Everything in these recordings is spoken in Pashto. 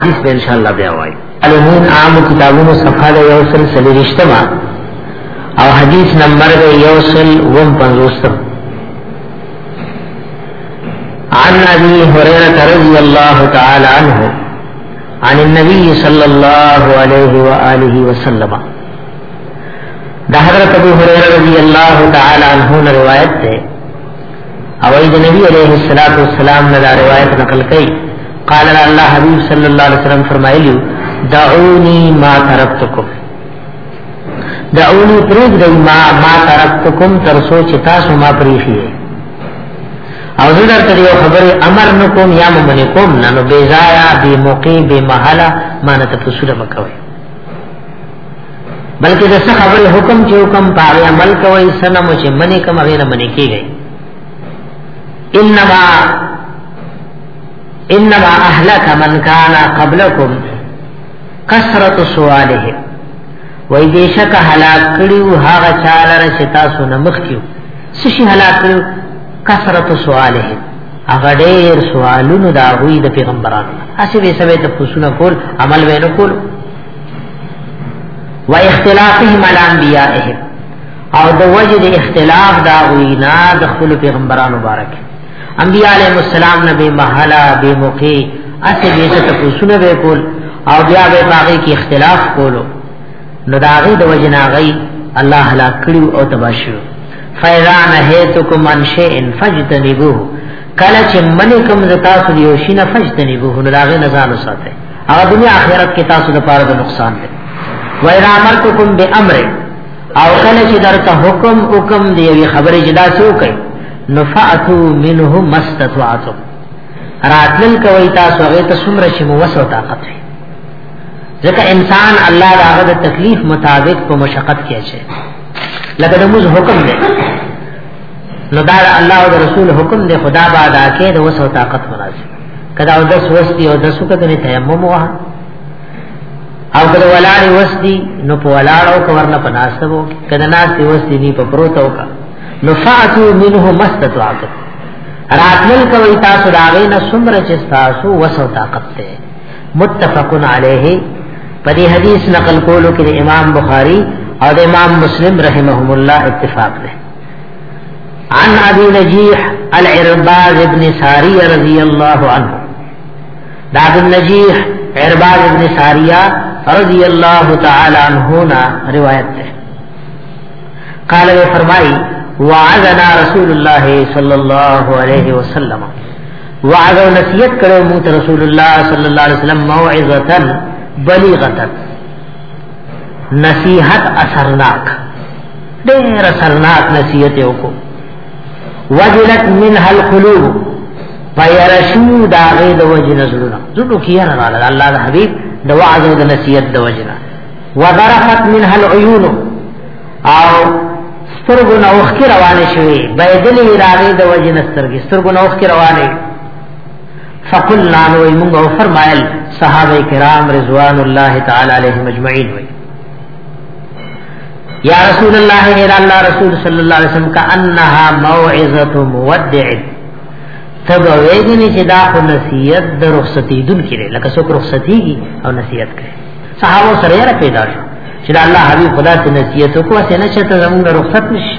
حدیث به ان شاء الله بیا وایي علمون عام کتابونو صفحه د یو سل سلیشتما او حدیث نمبر د یو سل وم پنځوستم عن ابي هريره رضي الله تعالى عنه عن النبي صلى الله عليه واله وسلم ده حضرت ابو هريره رضي الله تعالى عنه روایت ده او اې د نبی عليه الصلاه والسلام نه دا روایت نقل کړي قال الله حبيب صلى الله عليه وسلم فرمایلی دعوني ما تركتكم دعوني پرېږ دی ما ما تركتكم تر سو چې تاسو ما پرېخي او زه درته یو خبره امر نکوم یا ممنه کوم نه نو بے ضایع بے موقع بے محاله مانته پسوله مکوئ بلکې د څه خبرې حکم چې حکم پاره عمل کوي سنه مو چې منی کوم غیر منی کیږي انما انما اهلك من كان قبلكم کثرت سواله وای دې شک هلاک کړیو هغه چاله چې تاسو نه مخ کیو سشي هلاک کړیو کثرت سواله هغه ډېر سوالونو دا غوي د پیغمبرانو اسی به سبه ته پوښتنه کول عمل وینو کول و اختلافهم علی انبیائهم او د وجه د اختلاف دا وینا د خپل پیغمبرانو مبارک انبیاء علیهم السلام نبی محلا به موقع اته به ته پوښتنه وکول او بیا به باغی کې اختلاف کولو نو دا غي د وجه ناغي الله هلاک کړو او تباشو فیرا نهیتکم ان شیء فجتنبوه کله چې منکم زتا سو یوشینه فجتنبوه نو دا غي نزان وساته هغه دنیا آخرت کې تاسو د پاره د نقصان دی وای را امرتکم بامر او کله چې درته حکم حکم دی یوې خبرې جدا شو کوي نفعتو منه مستطاعتم راتل کوي تاسو هغه ته څومره چې مو وسو طاقت وي ځکه انسان الله داغه د تکلیف مطابق په مشقت کې اچي لکه د موږ حکم دی نو دا الله او رسول حکم دی خدا بادا کې د وسو طاقت مناسب کدا او دس وستی او دسو کته نه تیمم وه او کدا ولاړ وستی نو په ولاړ او کور نه پناستو کدا ناس دی وستی نی په پروت او کا نو فاتو منه مستطاعت راتل کوي تاسو راغې نه سمر چې تاسو وسو طاقت ته متفقن علیه په دې حدیث نقل کولو کې امام بخاری او امام مسلم رحمهم الله اتفاق لري عن ابي نجيح العرباز ابن ساريه رضي الله عنه دا ابو نجيح عرباز ابن ساريه رضي الله تعالى عنه نا روایت ده قال وہ فرمائی وعدنا رسول الله صلى الله عليه وسلم وعد و نصیحت کرو موت رسول الله صلی الله علیه وسلم موعظه بلیغه نصیحت اثرناک ډېر اثرناک نصیحت یې وکړو وجلت منها القلوب فیرشو دا غي د وجه نزلونه زړه کې یې راغله الله د حبیب د وعظ او د نصیحت د وجنه وذرفت منها العيون او سترګو نه اوخ کې روانه شوې بيدلې راغې د وجه نسترګې سترګو نه اوخ کې روانه فقلنا نو موږ فرمایل صحابه کرام رضوان الله تعالی علیهم اجمعین وی یا رسول الله اے الله رسول صلی الله علیه وسلم کانها موعظه مودع تب ویګنی چې دا خو نصیحت د رخصتی دن کړي لکه څوک رخصتی او نصیحت کوي صحابه سره پیدا شو چې الله حبیب خدا ته نصیحت وکړه چې نه چې ته زموږ رخصت نشي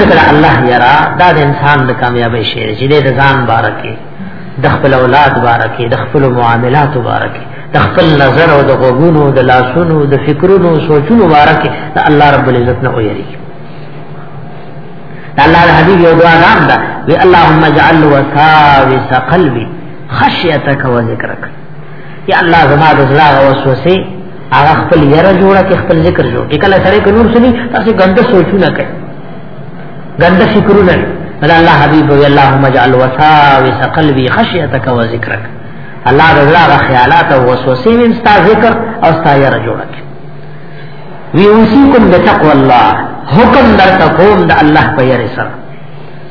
ذکر الله یرا دا د انسان د کامیابی شی چې د ځان بارکه د خپل اولاد بارکه د خپل معاملات بارکه د خپل نظر او د غوونو د لاسونو د فکرونو سوچونو بارکه د الله رب العزت نه ویری الله د حبیب یو دعا نام ده وی اللهم اجعل وساوس قلبي خشیتک و ذکرک یا الله زما د زړه وسوسه هغه خپل یره جوړه کې خپل ذکر جوړ کې کله سره کې نور سړي تاسو ګنده سوچونه کوي ګنده فکرونه ولا الله حبيب وي اللهم اجعل وساوس قلبي خشيتك وذكرك الله د زړه خیالات او وسوسې من ستا ذکر او ستا یره جوړه کې وی اوسیکم بتقوا الله حکم در تقوم د الله په یره سره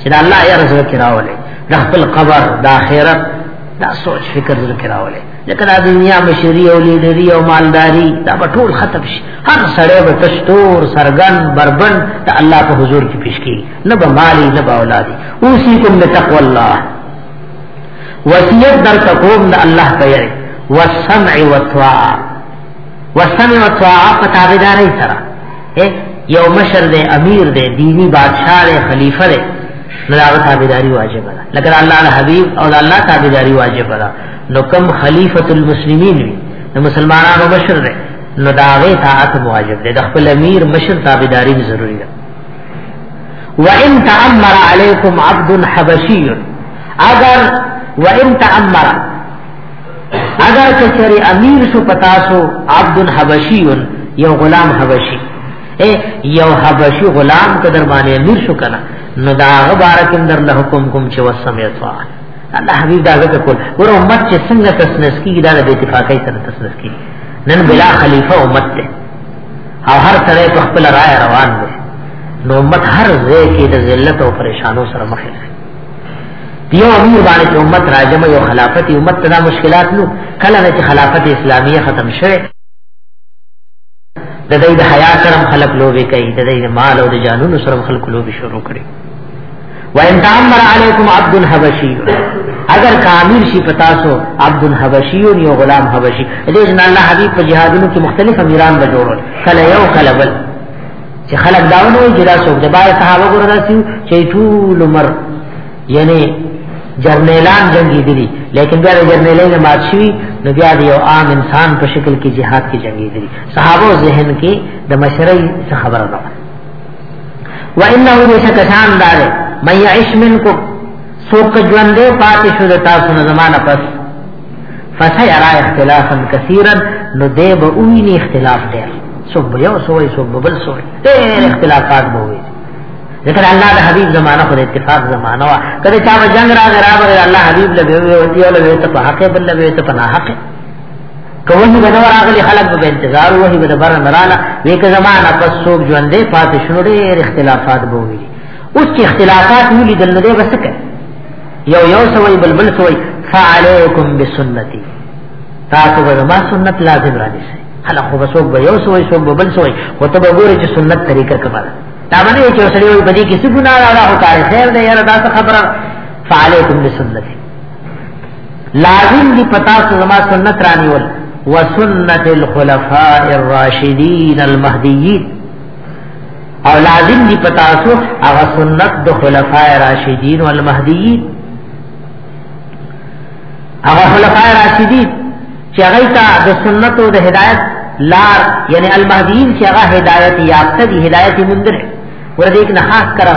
چې د الله یره سره کې راولې د خپل قبر د آخرت دا سوچ فکر زړه کې راولې لکه دا دنیا بشری او لیډری او مالداری دا په ټول ختم شي هر سړی به تشتور سرګن بربن ته الله په حضور کې پیش کی نه به مالی نه به اولادي اوسیکم بتقوا الله وصیت در تقوم د الله په یری والسمع والطاعه والسمع والطاعه په تابعداري سره یو مشر دی امیر دی دینی بادشاہ دی خلیفہ دی نو هغه تابعداري واجب ده لکه الله د حبيب او د الله تابعداري واجب ده نو کم خلیفۃ المسلمین وي د مسلمانانو مشر دی نو دا غي طاعت واجب ده د خپل امیر مشر تابعداري ضروری ده وان تامر علیکم عبد حبشی اگر وان تامر اگر کچری امیر شو پتاسو عبد حبشی یو غلام حبشی اے یو حبشی غلام ته در باندې امیر شو کنه نو دا غبارکم در له حکم کوم چې وسمیتوا الله حبیب دا غته کول ور امت چې څنګه تسنس کیږي دا د اتفاقی سره تسنس کیږي نن بلا خلیفہ امت ته او هر سره په خپل رائے روان دی نو امت هر ځای کې د ذلت او پریشانو سره مخ ده یو امیر باندې چې امت راجم یو خلافت امت ته دا مشکلات نو کله چې خلافت اسلامیه ختم شوه د دې د حیا سره خلق لوبي کوي د دې مال او د جانونو سره خلق لوبي شروع کړي وان تعمر علیکم عبد الحبشی اگر کامل شي پتا سو عبد الحبشی او یو غلام حبشی دې جن الله حبیب په جهادونو کې مختلف امیران به جوړول کله یو کله بل چې خلک داونه وي چې دا څوک د بار صحابه ګور داسي چې ټول عمر یعنی جرنیلان جنگي دي لیکن بیا د جرنیلانو مات شي نو بیا د یو عام انسان په شکل کې جهاد کې جنگي دي صحابه ذهن کې د مشرۍ څه خبره ده و انه بشک شان دار مې عشمن کو سوک ژوندې پاتې شو د تاسو نه زمانہ پس فسيرا اختلافا كثيرا نو دی به ویني اختلاف ډېر څوک به یو سوی څوک به بل سوی ډېر اختلافات به وي ذکر الله د حبيب زمانہ خو د اتفاق زمانہ وا کله چا به جنگ راغی را به الله حبيب لبه وي او دیو لبه ته په حق بل لبه ته په حق کوي به نور اغلي خلق به انتظار وهي به بر نراله وی که زمانہ پس څوک ژوندې پاتې شنو ډېر اختلافات به وي اوس چې اختلافات ولې دلته به څه کوي یو یو سوی بلبل سوی فعلیکم بسنتی تاسو به ما سنت لازم را دي خلق خو بسوک به یو سوی سوک به بل سوی او ته به ګورې چې سنت طریقه کومه ده دا باندې چې اوسړي وي بدی کې څه ګناه را او کار خیر دی یاره دا څه خبره فعلیکم بسنتی لازم دی پتا سو زما سنت رانیول وسنت الخلفاء الراشدین المهدیین او لازم دی پتاسو هغه سنت د خلفای راشدین او المهدیین هغه خلفای راشدین چې هغه ته د سنت او د هدایت لار یعنی المهدیین چې هغه هدایت یافته دي هدایت مندر ورته یک نه خاص کر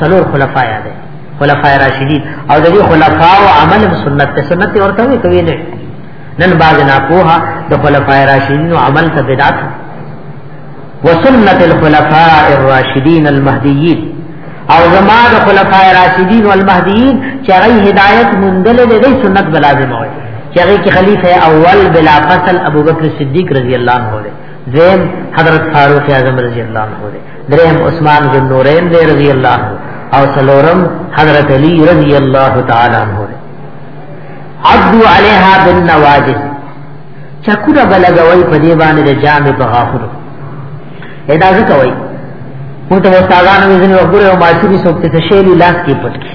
سلور خلفای ده خلفای راشدین او د دې خلفا او عمل سنت ته سنت ورته وي کوي نه نن باز نه کوه د خلفای راشدین او عمل ته بدعت وسنت الخلفاء الراشدين المهديين او زما د خلفاء راشدين والمهديين چې غي هدايت مندل دي سنت بلازم وي چې غي کې خليفه اول بلا فصل ابو بکر صدیق رضی الله عنه دی زم حضرت فاروق اعظم رضی الله عنه دی درهم عثمان بن نورین دی رضی الله عنه او سلورم حضرت علی رضی الله تعالی عنہ عدو علیها بالنواجذ چکونه بلګوي په دې باندې د جامې په غاخورو ادا څه کوي مو ته استادانو مې ځنه وګوره او ماشومي څوک ته شیلی لاس کې پټ کی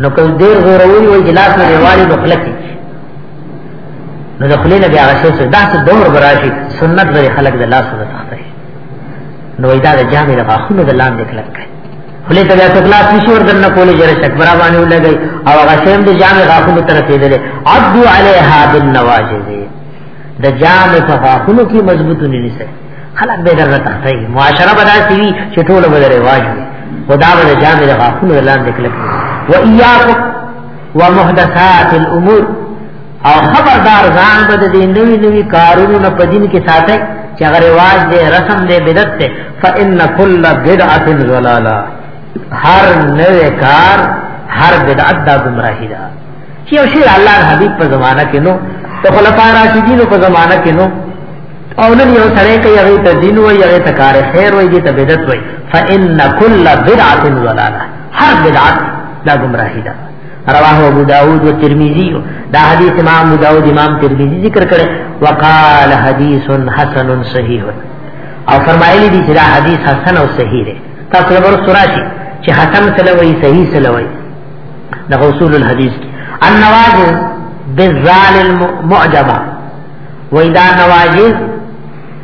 نو کله ډیر زور وی وی لاس نه دیوالي نو خلک نو د خلې نه بیا غشې څه داسې دور براشي سنت لري خلک د لاس نه تخته نو دا د جامې د غاخونو د لاندې کلک کړي خلی ته بیا تکلاس نشي وردن نه کولې جره شک برا باندې ولګي او هغه شیم د جامع غاخونو تر رسیدل عدو علیها بالنواجذ د جامع په غاخونو کې مضبوط نه نيسي خلک به درته تختی معاشره بدل سی چې ټول به رواج وي خدا به جامع د غاخونو لاندې کلک و ایاکم ومحدثات الامور او خبردار ځان به د دې نوی نوی کارونو نه په دین کې ساتي چې هغه رواج دی رسم دی بدعت دی فإن كل بدعة ضلالة هر نوې کار هر بدعت دا گمراهی ده چې او شیر الله حبیب په زمانہ کې نو ته خلفای راشدین په زمانہ کې نو او نن یو سره کوي هغه ته دین وای هغه ته کار خیر وای دې ته بدعت وای فإن كل بدعة ضلالة هر بدعت دا گمراهی ده رواه ابو داود و ترمذی دا حدیث امام ابو داود امام ترمذی ذکر کړي وقال حدیث حسن صحیح او فرمایلی دي چې دا حدیث حسن او صحیح دی تاسو ور سوراشي چې حسن سلوي صحیح سلوي دا اصول الحدیث کی النواجز بالذال المعجبه واذا نواجز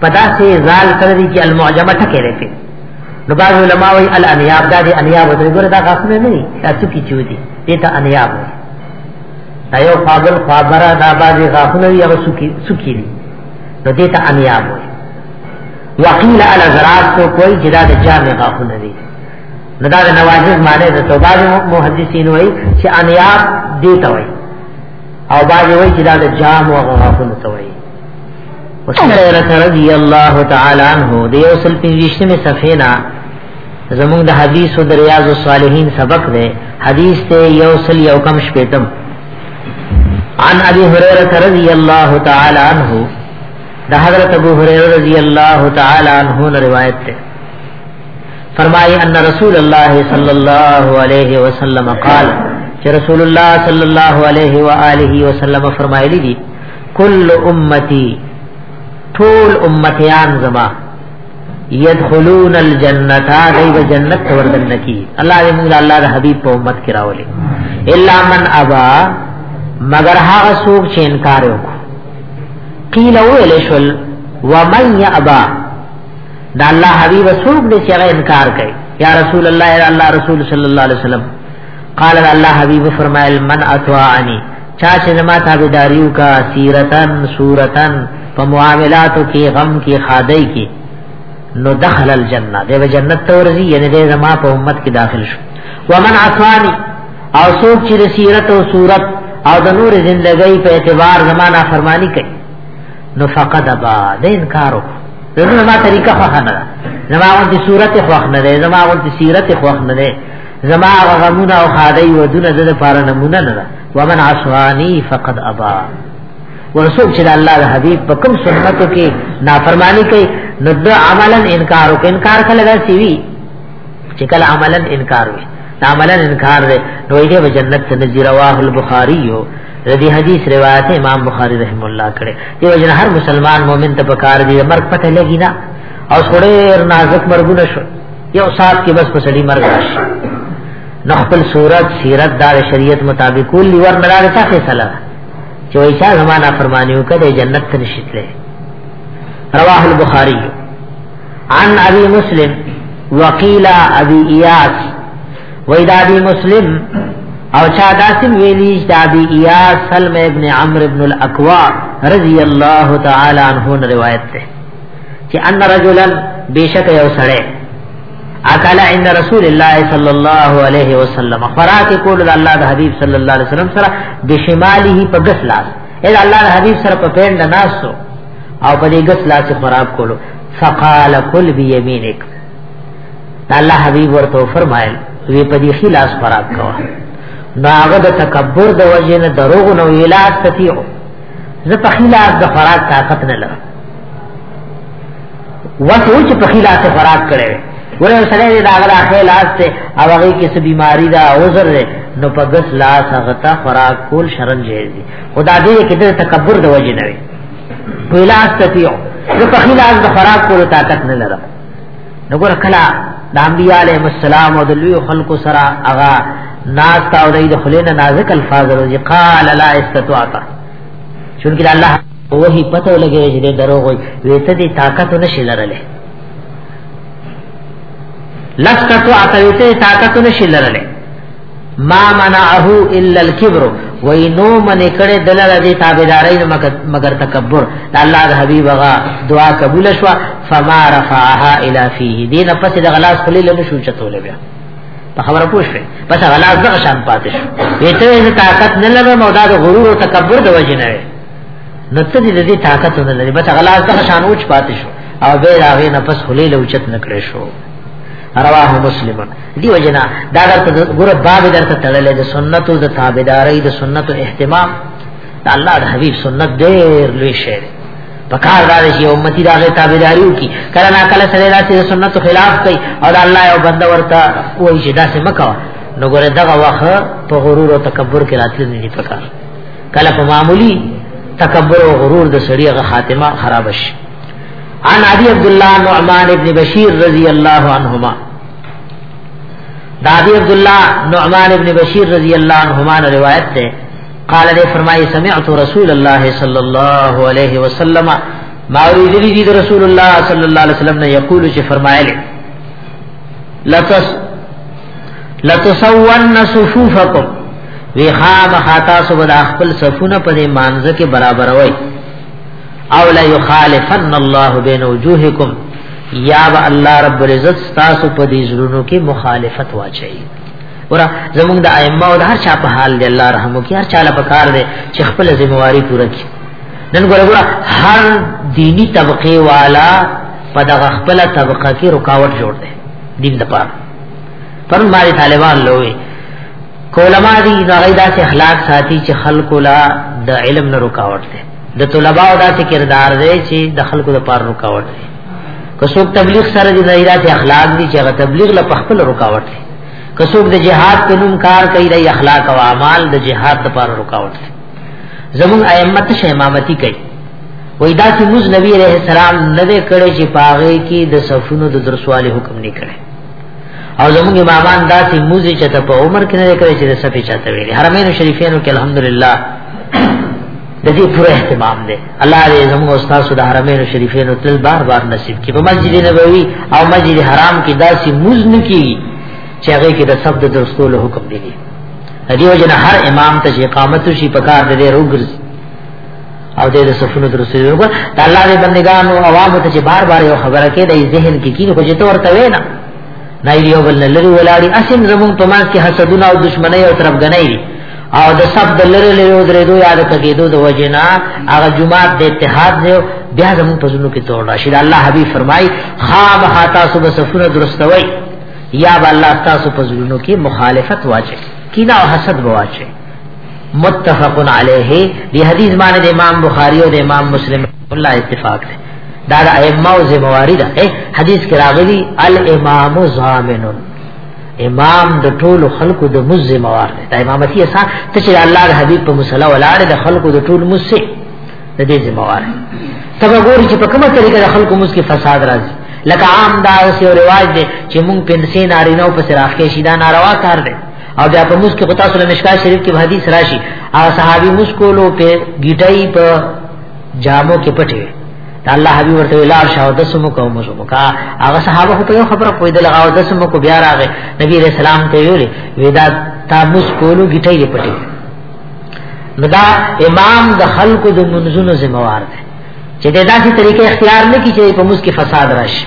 پدا سے زال سره دي چې المعجبه ټکه لري نو بعض علماء وی الانیاب دا دی انیاب دی ګوره دا غاښونه نه دي دا څوکي چې ودي دې ته انیاب وي دا یو فاضل فابرا دا بعض غاښونه یو څوکي څوکي دي نو دې ته انیاب وي وقیل علی زرات کو کوئی جدا د جامع غاښونه دي نو دا د نواجز معنی د توبه محدثین وی چې انیاب دې ته وي او بعض وی چې دا د جامع غاښونه ته وي هريره رضی الله تعالی عنہ د یو سل پنځشتمه صفحه نا زموږ د حدیث او د ریاض الصالحین سبق دی حدیث ته یو سل یو کم شپیتم عن ابي هريره رضی الله تعالی عنہ د حضرت ابو هريره رضی الله تعالی عنہ نے روایت ہے فرمائے ان رسول اللہ صلی اللہ علیہ وسلم قال کہ رسول اللہ صلی اللہ علیہ وآلہ وسلم فرمائے لی کل امتی ټول امتیان زما يدخلون الجنه دیو جنت وردن کی الله دې موږ الله د حبيب په امت کې راولي الا من ابا مگر هغه څوک چې انکار وکړي قیل ویل شل ومن یابا دا الله حبیب څوک دې چې انکار کوي یا رسول الله یا الله رسول صلی الله علیه وسلم قال الله حبيب فرمایل من اطاعنی چا چې زما تابعداریو کا سیرتن صورتن په معاملاتو کې غم کې خادای کې نو دخل الجنه دیو جنت ته ورځي یعنی د زما په امت کې داخل شو ومن عصانی او څوک چې سیرت او صورت او د نور زندګۍ په اعتبار زمانہ فرمانی کوي نو فقد با د انکار وکړه زما طریقه خو نه ده زما غوندي صورت خو نه ده زما غوندي سیرت خو نه ده زما غمونه او خادای ودونه د لپاره نمونه نه ده ومن عصانی فقد ابا ورسوک چې الله د حبیب په کوم سنتو کې نافرمانی کوي نو د عملا انکار او انکار کله دا سی وی چې کله عملا انکار وي عملا انکار دی نو یې به جنت ته نذیر واه البخاری یو ردی حدیث روایت امام بخاری رحم الله کړي یو جن هر مسلمان مؤمن ته پکار دی مرګ پته لګی نه او سړی نازک مرګونه شو یو سات کې بس په سړي مرګ راشي نو خپل صورت سیرت دار شریعت مطابق کول ور نه راځي څه فیصله چې وای شاه زمانہ فرمانیو کده جنت ته نشیتله رواه البخاری عن ابي مسلم وقيل ابي اياس وإذا ابي مسلم او چا داسم ویلیش دا بی ایا سلم ابن عمر ابن الاقوا رضی اللہ تعالی عنہ روایت تے چې ان رجلن بیشک یو سړی اکل عند رسول الله صلی الله علیه وسلم فرات کول د الله د حبیب صلی الله علیه وسلم سره بشماله په غس لاس اې الله د حبیب سره په پیند ناسو او په دې غس لاس خراب کولو فقال کل بیمینک الله حبیب ورته فرمایل وی په دې خلاص خراب کوا ناغه د تکبر د وجه نه دروغ نو ویلاس تتیو زه په خیلا د خوراک طاقت نه لرم وس و چې په خیلا ته خوراک کړي ګوره سره دې دا غلا خیلاس ته او هغه کې څه بیماری دا عذر ده نو په غس لاس هغه ته خوراک کول شرم جهیز دي خدا دې کې د تکبر د وجې نه وي ویلاس تفیو زه په خیلا د خوراک کولو طاقت نه لرم نو ګور کلا د انبیاء علیهم السلام او د لوی خلکو سره هغه ناس تا او د خلینا نازک الفاظ ورځي قال لا استطاعت چونکی الله وਹੀ پته لګی چې د دروغ وي وته دي طاقت نشي لرله لستطاعت وته طاقت نشي لرله ما منعه الا الكبر وینو من کړه دلل دې تابعداري مگر تکبر الله د حبيب غا دعا قبول شو فما رفعها الى فيه دین پس د غلاس خلی له شو چتول بیا په خبره پوه شئ پس غلاس دغه شان پاتې شو وته طاقت نه لګم او دا غرور او تکبر د وجه نه نو ته دې دې طاقت نه لري بس غلاس د شان اوچ پاتې شو او به راغې نه پس خلې له اوچت نکړې شو رواه مسلم دی وجنا دا درته ګور باب درته تړلې د سنتو د تابعداري د سنتو اهتمام د الله د حبيب سنت ډېر لوی شی دی پکار دا چې امتی دا غي تابعداریو کی کله نا کله سره راځي د سنتو خلاف کوي او د الله یو بنده ورته وایي چې دا څه مکو نو ګوره دغه وخت په غرور او تکبر کې راتل نه دي پکار کله په معمولی تکبر او غرور د سړي غ خاتمه خراب شي عن ابي عبد الله نعمان ابن بشير رضي الله عنهما دا ابي عبد الله نعمان ابن بشير رضي الله عنهما روایت ده قال نے فرمائے سمعت رسول الله صلى الله عليه وسلم ما اريد دي رسول الله صلى الله عليه وسلم نے یقول چ فرمائے لتس لتسون صفوفکم وی خام خاتا سو بدا خپل صفونه په مانزه کې برابر وای او لا یخالفن الله بین وجوهکم یا با الله رب العزت تاسو په دې زړونو کې مخالفت واچي ورا زمونږ د ائمه او د هر چا په حال دی الله رحم وکي هر چا له پکار دی چې خپل ذمہواری پوره کړي نن ګوره ګوره هر دینی طبقه والا په دغه خپل طبقه کې رکاوټ جوړ دی دین د پاره پر ماري طالبان لوي کولما دی دا غیدا سے اخلاق ساتي چې خلق لا د علم نه رکاوټ ده د طلباء دا څه کردار دی چې د خلق د پار رکاوټ دی که څوک تبلیغ سره د غیدا ته اخلاق دي چې هغه تبلیغ لا پخپل رکاوټ دی که څوک د جهاد په نوم کار کوي د اخلاق او اعمال د جهاد د پار رکاوټ دی زمون ائمه شه امامتی کوي وای دا چې موږ نبی عليه السلام نه کړي چې پاغه کې د صفونو د درسوالي حکم نه کړي او زموږ امامان داسې موزي چې ته په عمر کې نه کړی چې د صفې چاته ویلي حرمین شریفینو کې الحمدلله د دې پوره اهتمام دی الله دې زموږ استاد د حرمین شریفینو تل بار بار نصیب کړي په مسجد نبوي او مسجد حرام کې داسې موز نه کی چې هغه کې د سب د درستولو حکم دی دیو جن هر امام ته اقامت شي پکار دې روګرځي او دې د صفونو تر سره وګ د الله دې بندگانو عوام ته چې بار بار یو خبره کې د ذهن کې کیږي خو چې تور ته وینا نه یو بل نه لري ولاړی اسیم زمون په ماس کې حسدونه او دشمنی او طرف غنۍ او د سب د لری لري درې دوه یاد کېدو د وجنا هغه جمعه د اتحاد دی بیا زمون په زونو کې تور راشي د الله حبیب فرمای خام خاطا صبح صفونه درستوي یا الله تاسو په زونو کې مخالفت واچي کینا او حسد بواچي متفق علیه دی حدیث باندې د امام بخاری او د امام مسلم الله اتفاق دی دا د ائمه او زمواري ده حدیث کې راغلي الامام ضامن امام د ټول خلقو د مز زموار دی دا امامتي اسا ته چې الله د حبيب په مصلا ولاړ د خلقو د ټول مز سي د دې زموار سبا ګوري چې په کومه طریقه د خلقو مز کې فساد راځي لکه عام دا سه رواج دی چې مونږ پنسې نارینه او پسې راخې شي دا ناروا کار دی او بیا په موس کې خطا سره مشکا شریف کې حدیث راشي هغه صحابي موس کولو په گیټای په جامو کې پټه دا الله حبیب ورته لار شاو د سمو کو مزو کا هغه صحابه په یو خبره کوی د لغاو د سمو کو بیا راغې نبی رسول الله ته ویل ودا تا مس کولو گټی دی پټی ندا امام د خلکو د منځونو ذمہ وار دی چې د داسې طریقې اختیار نه کی چې په مس کې فساد راشي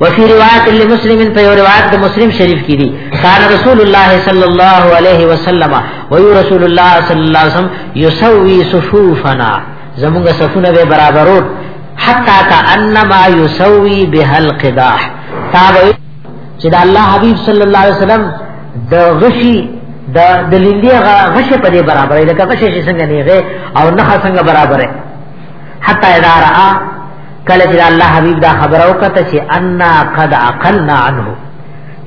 وفي روایت لمسلم په یو روایت د مسلم شریف کې دي قال رسول الله صلی الله علیه وسلم و رسول الله صلی الله علیه وسلم یسوی صفوفنا زموږ صفونه به برابرو حتا کانما یسوی به القداح تابع چې د الله حبیب صلی الله علیه وسلم د غشي د دلیندې غشي په دې برابرې لکه غشي څنګه نیغه او نه څنګه برابرې حتا اداره کله چې الله حبيب دا خبره وکړه چې ان قد عقلنا عنه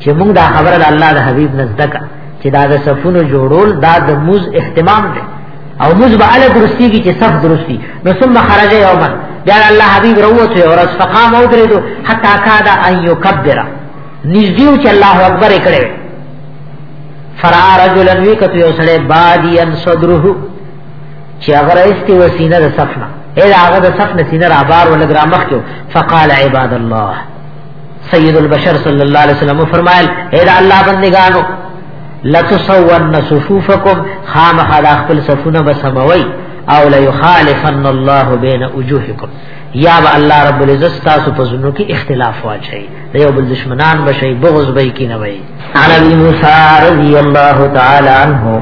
چې موږ دا خبره د الله د حبيب نزدکا چې دا د صفونو جوړول دا د موز اهتمام دی او موز به اله درستی کی چې صف درستی نو ثم خرج يوما بیا الله حبيب روته او رس فقام او درېدو حتا کادا ان يكبر نږدې چې الله اکبر کړي فرا رجلن وی کته یو سړی بادی ان صدره چې هغه راستي وسینه د صفنه اله هغه د صفنه سینه را بار ول ګرامخ کې فقال عباد الله سید البشر صلی الله علیه وسلم فرمایل اے الله بندگانو لتصون صفوفکم خامخ دا خپل صفونه بسموي او لا يخالفن الله بين وجوهکم یا با الله رب العزت تاسو په زونو کې اختلاف واچي د یو بل دشمنان بشي بغض به کې نه وي عن ابي موسى رضي الله تعالى عنه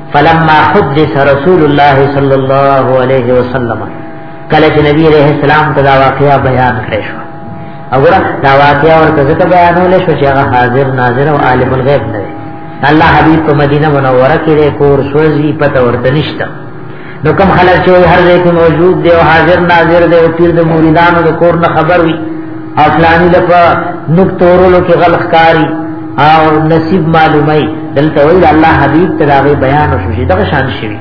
فلما حدث رسول الله صلی الله علیه وسلم کله چې نبی علیہ السلام ته دا واقعیا بیان کړی شو وګوره دا واقعیا ورته ځکه بیانول شو چې هغه حاضر ناظر او عالم الغیب نه دی الله حبیب په مدینه منوره کې کور سوځي پته ورته نشته نو کوم خلک چې هر ځای کې موجود دی او حاضر ناظر دی او پیر د مریدانو د کور نه خبر وي او فلانی له په نکتورولو کې غلط کاری او نصیب معلومای دلته ویل الله حبیب تراوی بیان او شوشي دغه شان شي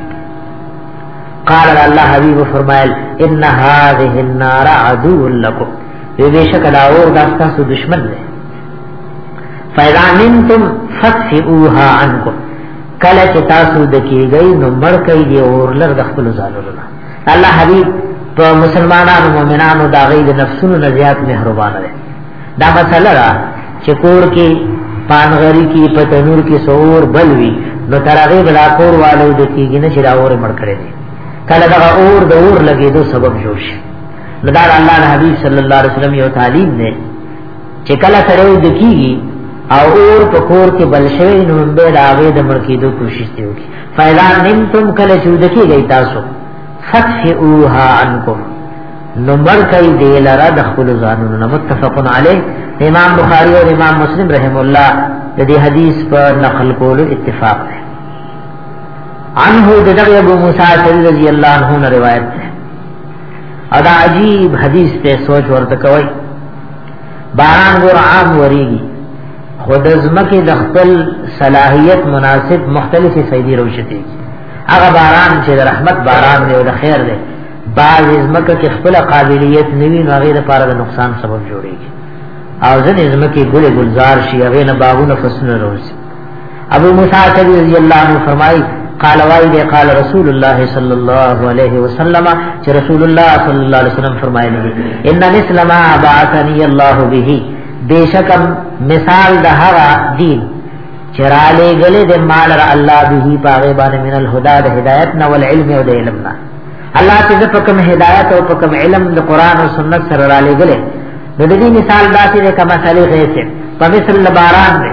قال الله حبیب فرمایل ان هذه النار عدو لكم دې بشک دا اور دا تاسو دشمن دی فاذا منتم فسئوها عنكم کله چې تاسو د کېږئ نو مړ کوي دی اور لر د خپل ځانونو نه الله حبيب په مسلمانانو مؤمنانو دا غي د نفسونو نه زیات مهربان دی دا مسله را چې کور کې پانغری کې په تنور کې سور بلوي نو تر هغه بلا کور والو د کېږي نه چې دا اور مړ کړي دی کله دا اور د اور لګېدو سبب جوړ شي دا الله حبيب صلی الله علیه وسلم یو تعلیم دی چې کله سره د کیږي او اور په کور کې بل شوی نو به د هغه د مړ کېدو کوشش دی وکړي فیضا نمتم کله چې د کیږي تاسو فتحوها عنکم نو مړ کوي دی لرا د خپل ځانونو نه متفقن علی امام بخاری او امام مسلم رحم الله د دې حدیث په نقل کولو اتفاق دی عنه د دغه ابو موسی رضی الله عنه روایت ده ادا عجیب حدیث ته سوچ ورته کوي باران ګور عام وریږي خود زمکه د خپل صلاحیت مناسب مختلفې فائدې روشته هغه باران چې د رحمت باران دی او د خیر دی بعض زمکه کې خپل قابلیت نوي نو غیر لپاره د نقصان سبب جوړيږي او ځنې زمکه ګل گلزار شي هغه نه باغونه فصلونه روزي ابو موسی اشعری رضی الله عنه فرمایي قال وای دی قال رسول الله صلی الله علیه وسلم چې رسول الله صلی الله علیه وسلم فرمایلی دی ان مثل ما بعثنی الله به بیشک مثال د هغه دین چې را لېګلې د مال را الله به پاغه باندې من الهدى د هدایت نه ول علم او د علم نه الله چې په کوم هدایت او په کوم علم د قران او سنت سره را لېګلې د دې مثال داسې د کما صالح غیث په مثل باران دی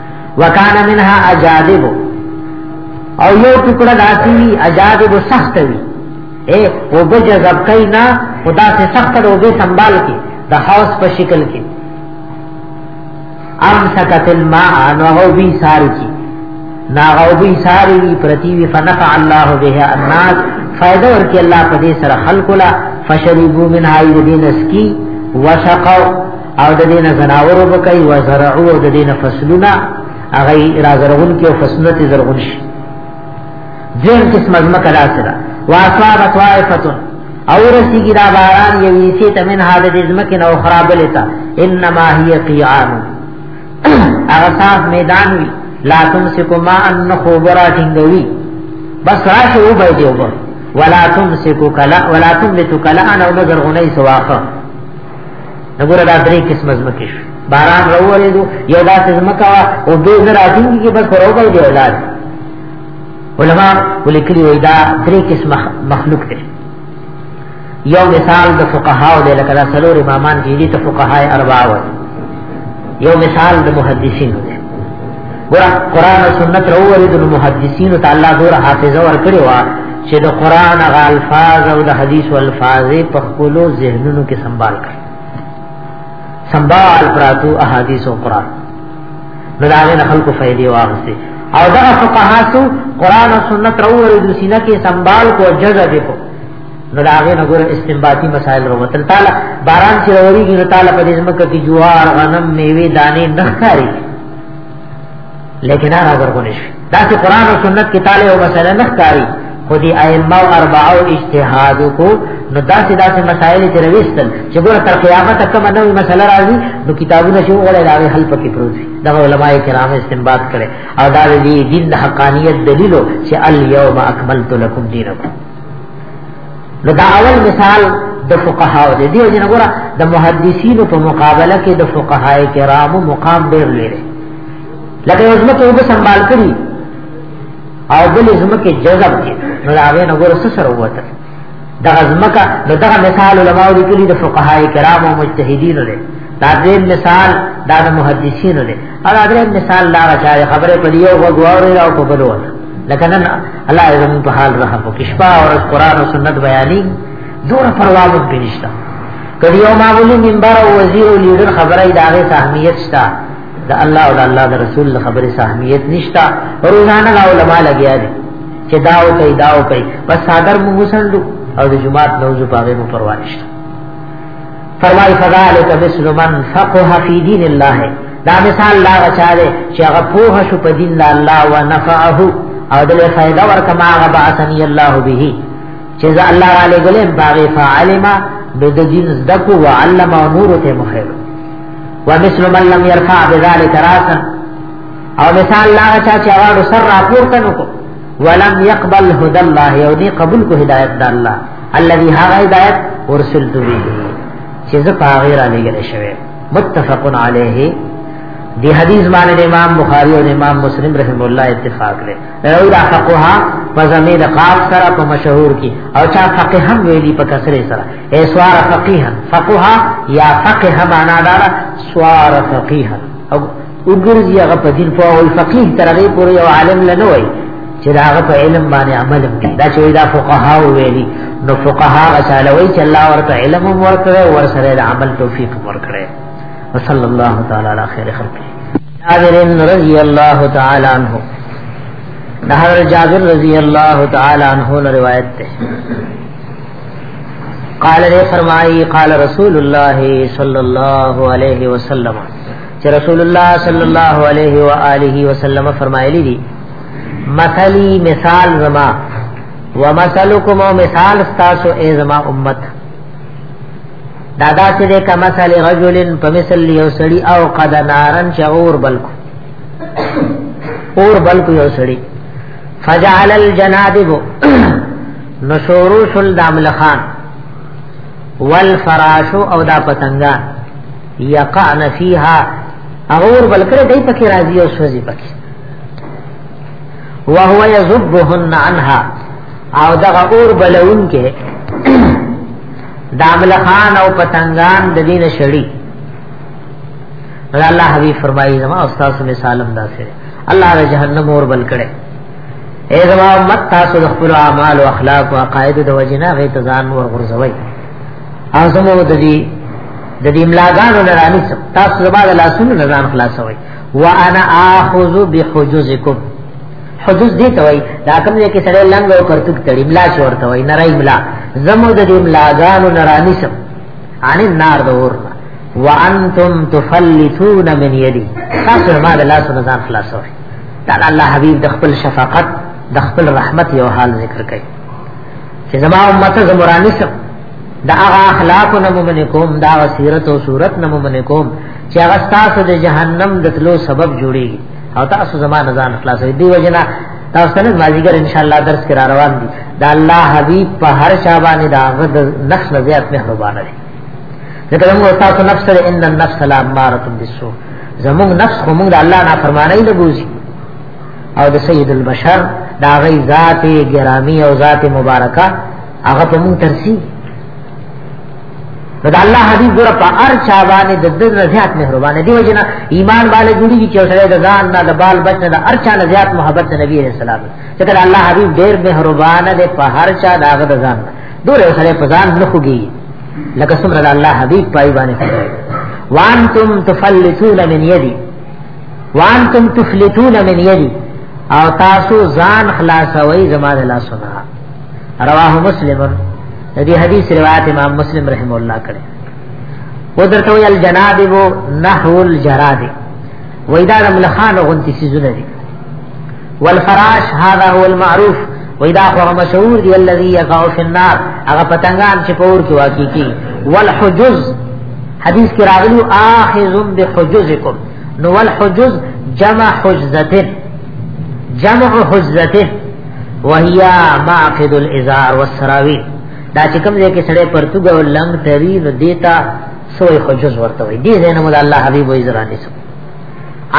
وکان منها اجادب او یو ټکړه داسی اجادب سخت وی اے او بجذب کینا خدا سے سخت او به سنبال کی د حوس په شکل کې ام سکت الماء نو او بی ساری کی نا او بی ساری وی پرتی وی فنفع الله به الناس فائدہ ورکی الله په دې سره خلق لا فشربوا منها یدین اسکی وسقوا او د دین زناورو بکای و زرعو د دین فصلونه هغه رازرغون کې فصلونه ته زرغون شي دین قسم از مکه لاسره واصاب طائفه او رسیږي دا باران یوې چې تمن حال د ځمکې نو خراب لتا انما هي قیعان هغه صاحب میدان وی لا تمسکو ما ان خبره ټینګوي بس راشه و به دی ولا تمسکو کلا ولا تمسکو کلا انا وزرغنی سواخه نګور دا درې قسم زمکه شو باران راوړې دو یو دا زمکه او دې زرا دې کې بس راوړې دی اولاد علما ولیکلي وای دا درې قسم مخلوق دی یو مثال د فقهاو دی لکه دا سلور امامان کې دي ته فقهای اربعه وای یو مثال د محدثین دی ګور قران او سنت راوړې د محدثین تعالی دور حافظه ور کړی و چې د قران غ الفاظ او د حدیث او الفاظ په خپل ذهنونو کې سنبال کړ سنبال پراتو احادیث او قران بلاغه نه خلکو فائدې واغسته او دا فقهاتو قران او سنت راو د سینه کې سنبال کو جزا دې کو بلاغه نه ګور استنباطي مسائل راو تل تعالی باران چې راوري کې تعالی په دې ځمکه کې جوار غنم میوه دانې نخاري لیکن هغه ورغونې شي دا چې قران او سنت کې تعالی او مسله نه ښکاری خو دی ائمه او اربعه او اجتهاد کو نو دا چې دا چې مسائل چې رويستل چې ګوره تر قیامت کوم نه وي مسله راځي نو کتابونه چې وړه راوي حل پکې پروت دي دا علماء کرام استنباط کړي او دا دی دین د حقانیت دلیلو چې الیوم اکملت لکم دینکم نو دا اول مثال د فقهاو دی دی چې ګوره د محدثینو په مقابله کې د فقهای کرامو مقام ډیر لري لکه یو ځمکه وګ سنبال کړي او بل ځمکه جذب کړي نو دا غي نګور سره وته دا ځمکه نو دا مثال علماء لیکلي د فقهای کرام او مجتهدین لري دا دې مثال دا د محدثین لري او دا دې مثال لا راځي خبره په یو وګوري او په بل وته لکه نن الله دې په حال رحم وکړي شپه او قرآن او سنت بیانې دور پروا مو بنشتا کدی یو معمولی منبر او وزیر او لیډر خبره ادارې ته اهمیت شته دا الله او دا الله دا رسول دا خبر صاحبیت نشتا روزانه دا علماء لگیا دی چه داو کئی داو کئی بس سادر مو مسندو او دا جماعت نوزو پاگے مو پروانشتا فرمائی فضالک مثل من فقه فی دین اللہ ہے دا مثال لا غچا دے چې هغه پوه شو په دین د الله او نفعه او دل فائدہ ورکما هغه بعثنی الله به چې ز الله علی ګلم باغ فعلما د دین زدکو وعلم او نور ته مخیر ومثل من لم يرفع بذلك راسا او مثال لا چا چې اواز سر راپورته نکو ولم يقبل هدى الله او دې قبول کو هدایت د الله الذي هغه هدایت ورسلت به چې زه پاغه را لګل شوی متفق علیه دی حدیث باندې امام بخاری او امام مسلم رحم الله اتفاق لري او دا فقها په زمير قاف سره په مشهور کی او چا فقه هم ویلي په کسره سره اے سوار فقیه فقه یا فقه معنا دا سوار فقیه او وګرځي هغه په دین په او فقیه ترغه پورې یو عالم لنه وای چې دا هغه په علم باندې عمل کوي دا چې دا فقها ویلي نو فقها غسالوي چې الله ورته علم ورکړي او ورسره د عمل توفیق ورکړي وصلی الله تعالی علی خیر خلقه جابر رضی الله تعالی عنہ نهر جابر رضی الله تعالی عنہ روایت ده قال نے فرمائی قال رسول اللہ صلی اللہ علیہ وسلم چې رسول الله صلی الله علیه و آله وسلم فرمایلی دي مثلی مثال زما ومثلکم مثال تاسو ای زما امت دادا چې د کمثل رجل په مثل یو سړی او قد نارن شعور بلکو اور بلکو یو سړی فجعل الجنادب نو شورو شل داملخان والفراش او دا پتنګا یقعن فیها اور بلکره دای پکې راځي او سوځي پکې وهو یذبهن عنها او دا اور بلون کې دامل خان او پتنګان د دین شړی الله حبیب فرمایي زما استاد مثالم داسره الله د جهنم اور بل کړي اے زما امت تاسو د خپل اعمال او اخلاق او عقاید د وجنا غي تزان ور غرزوي اعظم او د دې د دې ملاګانو نه رانی تاسو زما د لاسونو نه ځان خلاصوي وانا اخذ بحجزکم حجز دې ته وای دا کوم یو کې سره لنګ او کرتک تړي ملا شور ته وای نړۍ ملا زمو د دې ملاګانو نه رانی سم ان النار دور وانتم تفلتون من يدي تاسو ما د لاسونو ځان خلاصوي دا الله حبیب د خپل شفقت د خپل رحمت یو حال ذکر کړي چې زما امت زمرانی سب دا هغه اخلاق نه ممن کوم دا سیرت او صورت نه ممن کوم چې هغه تاسو د جهنم د تلو سبب جوړیږي او تاسو زما نه ځان خلاص وي دی وجنا تاسو نه مازیګر ان شاء الله درس کرا روان دي دا الله حبیب په هر شابه نه دا غد نخ زیات مهربان دی لکه زموږ استاد نفس سره ان النفس لا اماره بالسو زموږ نفس خو موږ الله نه فرمانای نه بوزي او د سید البشر دا غي ذات گرامی او ذات مبارکه هغه په موږ ترسي نو د الله حبیب ګره په هر چا باندې د دې زیات مهربان دی وجنا ایمان باندې جوړی چې سره د ځان نه د بال بچ نه د هر چا نه زیات محبت نبی رسول الله څخه الله حبیب ډیر مهربان دی په هر چا داغه د ځان دوره سره په ځان نه خوږي لکه څومره الله حبيب پای باندې خوږي وانتم تفلتون من يدي وانتم تفلتون من يدي او تاسو ځان خلاصوي زما د لاسونه رواه مسلم دې حدیث روایت امام مسلم رحم الله کړه ودرته الجناب نحو الجراد وای دا د ملخانو غونتی سيزونه دي والفراش هذا هو المعروف وای دا خو مشهور دی الذي يقع في النار هغه پتنګان چې پور کې واقع کی والحجز حدیث کې راغلی اخذ بحجزکم نو والحجز جمع حجزته جمع حجزته وهي معقد الازار والسراويل دا چې کوم ځای کې سړی پرتګ او لنګ تری نو دیتا سوې خو جز ورته وي دې زنه مولا الله حبيب وي زراني سو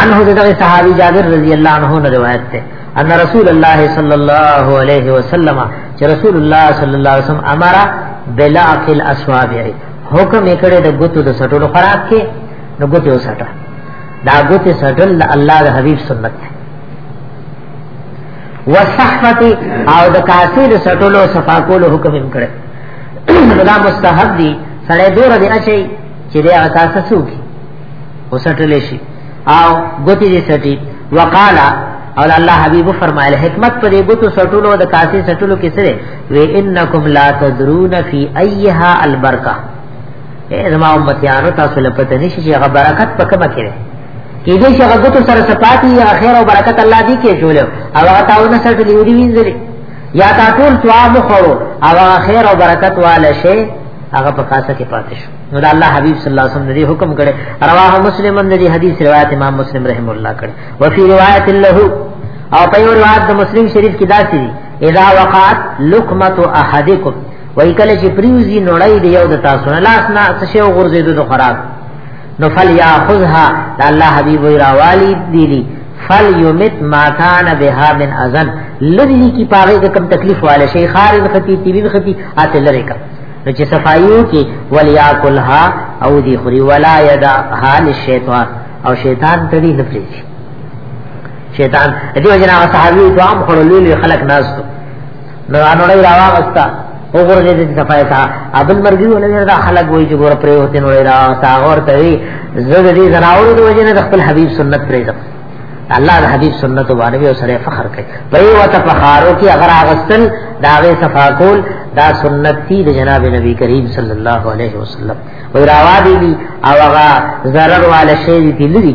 عنه دغه صحابي جابر رضی الله عنه نه روایت ده ان رسول الله صلی الله علیه وسلم چې رسول الله صلی الله علیه وسلم امر بلاق الاسوابع حکم یې کړی د ګوتو د سټولو خراب کې نو ګوتې وسټه دا ګوتې سټل د الله د حبیب سنت ده وصحفتی او د کاسې د سټولو صفا کولو حکم یې کړی دا مستحب دی سړی دور دی اچي چې دی هغه کار څه څوک وسټل شي او ګوتی دې سټي وقالا او الله حبيب فرمایله حکمت پر یو تو سټولو د کاسي سټولو کې سره و انکم لا تدرون فی ایها البرکه زما امتیانو تاسو له پته نشي چې هغه برکت په کومه کې ده کې دې چې هغه ګوتو سره سپاتی یا خیر او برکت الله دې کې جوړو او هغه تاونه سره دې ویلې یا تا ټول ثواب خورو هغه خیر او برکت والا شي هغه په کاسه کې پاتې شو نو دا الله حبیب صلی الله علیه وسلم دې حکم کړي رواه مسلم دې حدیث روایت امام مسلم رحم الله کړي وفي روایت له او په یو روایت د مسلم شریف کې دا سړي اذا وقعت لقمه احدکم وای کله چې پریوزی نړۍ دی یو د تاسو نه لاس نه څه شی وغورځیدو د خوراک نو فلیاخذها دا الله حبیب راوالی دیلی فل یمت ما کان بها من اذن لری کی پاغه کې کم تکلیف والے شي خارج ختی تیرین ختی اته لری کا نو چې صفایو کې ولیاکلها او دی خری ولا یدا حال الشیطان او شیطان تړي نه پری شیطان دې وجنا صحابي ته عام خړلې خلق ناز ته نو انو نه راوغستا وګورځې دې صفای تا ابل مرګي ولې دا خلک وایي چې ګور پرې هوته نو راوغستا اور ته وی زه دې زناور د وجه نه خپل حبيب سنت پرې ده الله د حبيب سنت باندې او سره فخر کوي پرې وته فخارو کې اگر اغستل داغه صفا کول دا سنت دی د جناب نبی کریم صلی الله علیه وسلم وی راوا دی او هغه zarar والا شی دی لري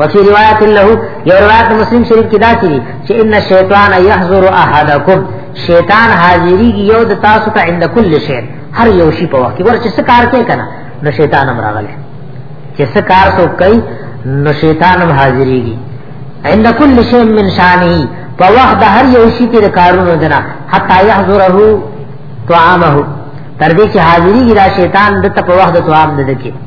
وفي روایت له یو روایت مسلم شریف کې دا چي چې ان الشیطان يحذر احدکم شیطان حاضری یو د تاسو ته عند کل شی هر یو شی په وخت کې ورچ څه کار کوي کنه نو شیطان هم راغلی چې څه کار سو کوي نو شیطان هم حاضریږي عند کل شی من شانه په وخت د هر یو شی کې کارونه دنا حتا يحذره طعامه تر دې چې حاضری دا شیطان د په وخت د طعام نه دکی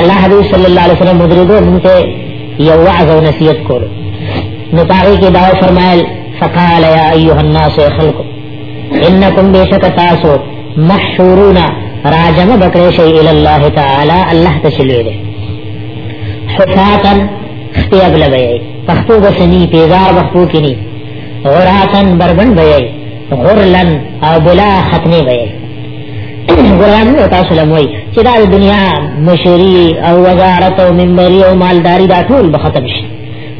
الله حبیب صلی الله علیه وسلم مدرګو موږ ته یو وعظ او نصیحت کول نو پاره کې دا فرمایل فقال یا ایها الناس خلق انکم بیشک تاسو محشورون راجم بکره شی الی الله تعالی الله تشلوی ده حفاتا خپل اغلبی پختو بسنی پیزار بختو کینی غراتن بربند بیئی غرلن او بلا ختمی بیئی قرآن نو تاسو لموي چې دا د دنیا مشوري او وزارت او منبري او مالداري دا ټول به ختم شي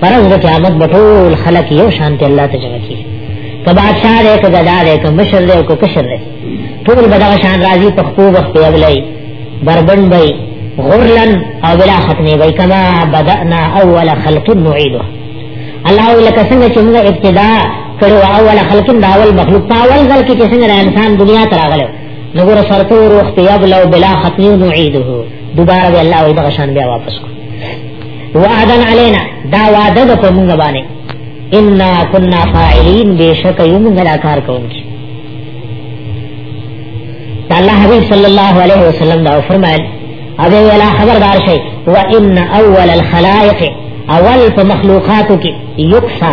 پرز د قیامت به ټول خلک یو شان ته الله ته جمع کیږي که بادشاہ دی که ګدا دی که مشر دی که کشر دی ټول به دغه شان راځي په خپل وخت یې بلای بربند وي غرلن او بلا ختمي وي کما بدأنا اول خلق نعيده الله لك سنه چې موږ ابتدا کړي او اول خلق دا اول مخلوق په اول ځل کې چې څنګه انسان دنیا ته راغلی نو ګور سرته وروخت یبلو بلا ختمی نعیده دوباره به الله وي دغه شان بیا واپس کو وعدن علینا دا وعده د کومه باندې ان كنا فاعلین بیشک یوم غلا کار کوونکی الله حبیب صلی الله علیه وسلم دا فرمایل او ویلا خبردار شي وان اول الخلائق اول په مخلوقاتو کې یقصا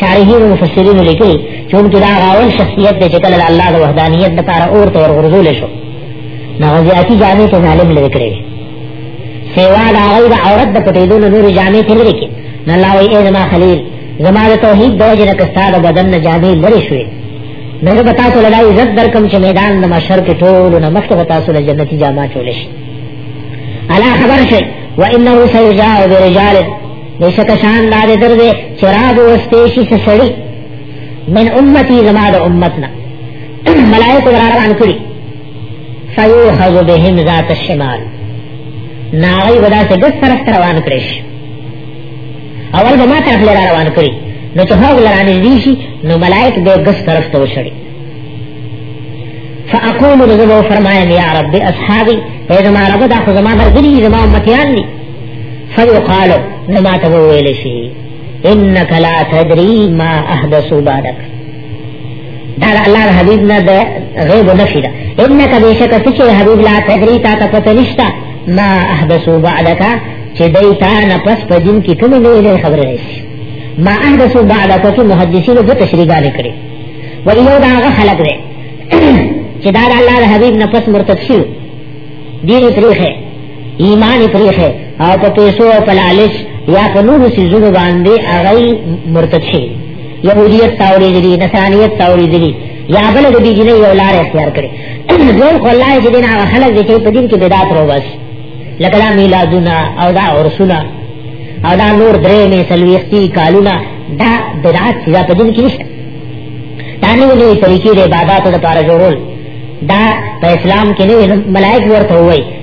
شارحین او مفسرین لیکلي چې هم دا غاول شخصیت دی چې کله د الله د وحدانیت لپاره اور ته ورغورځول شو نو غزیاتی جامې ته ظالم لري کړی سیوا د هغه د عورت د پټېدو نه نور جامې ته لري کې نه الله وي اے زما خلیل زما د توحید د وجه نه کستا د بدن نه جامې لري شوې نو به تاسو له عزت درکم چې میدان د مشر کې ټول نه مخته تاسو له جنتی جامه چول شي الا خبر شي وانه سيجاء برجال بشک شان دا دې در دې چراغ واستېشي سړی من امتی زما د امتنا ملائکه را روان کړی فیوخذ بهم ذات الشمال ناغی ودا سے گس طرف تر روان کرش اول به ما طرف لرا روان کری نو چې هغه لرا نږدې شي نو ملائک به گس طرف ته وشړي فاقول رزبو فرمایا یا رب اصحابی اے زما رب دا خو زما مرګری زما امتیان دي فیقال نو ما ته وویل شي انک لا تدری ما احدث بعدک دا الله حبیب نه ده غیب نفی ده انک بیشک سچې حبیب لا تدری تا ته پته نشته ما احدث بعدک چې دای تا نه پس په دین کې کومې نوې خبرې راشي ما احدث بعدک چې محدثین به تشریح غالي کړي و یو دا هغه خلق دی چې دا الله حبیب نه پس مرتد شي دین تریخه ایمان پریخه او په پیسو او په لالچ یا په نورو سیزونو باندې هغه مرتد شي یهودیت تاوري دي نصرانیت تاوري دي یا بل د دې جنې یو لار اختیار کړي ځو خلای چې دین هغه خلک دي چې په دین کې بدعت روبس لکه دا میلادونه او دا ورسونه او دا نور درې نه سلويختي کالونه دا بدعت چې په دین کې نشته دا نه ویلې طریقې د عبادت لپاره جوړول دا په اسلام کې نه ملائک ورته وایي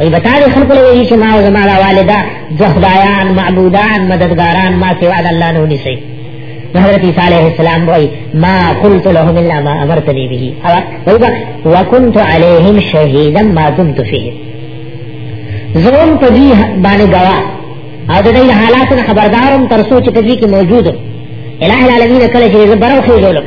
ای بتاړي خلق له ویشي ما او زما والدا د خدایان معبودان مددګاران ما سوا د الله نه ونیسي حضرت عیسی علیہ السلام وای ما قلت لهم الا ما امرتني به او وای وكنت عليهم شهيدا ما دمت فيه زوم په دې باندې غوا او د دې حالاتو خبردارم تر سوچ په دې کې موجود الہ العالمین کله چې زبرو خو جوړم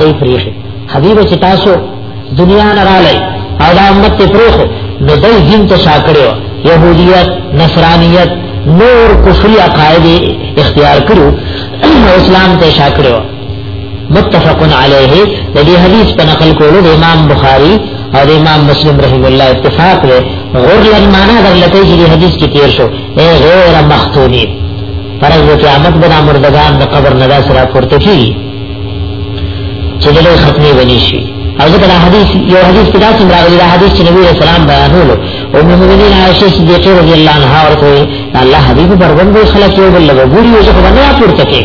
دی پریخ حبیب چې تاسو دنیا نه رالی او دا امت ته پریخ نو دای دین ته شاکړو يهودیت نصرانیت نور کفری عقاید اختیار کړو اسلام ته شاکړو متفق علیه د دې حدیث په نقل کولو د امام بخاری او د امام مسلم رحم الله اتفاق دی غرلن معنا د لته چې حدیث کې تیر شو اے غیر مختونی فرض قیامت بنا مردگان د قبر نه سره پورته کی چې دغه ختمي ونی شي او ځکه دا حدیث یو حدیث کې دا څنګه راغلی دا حدیث چې نبی رسول الله بیانولو او مومنین عائشہ صدیقہ رضی الله عنها ورته الله حبیب پرګندې خلک یو بل لګوري او ځکه باندې پورته کړي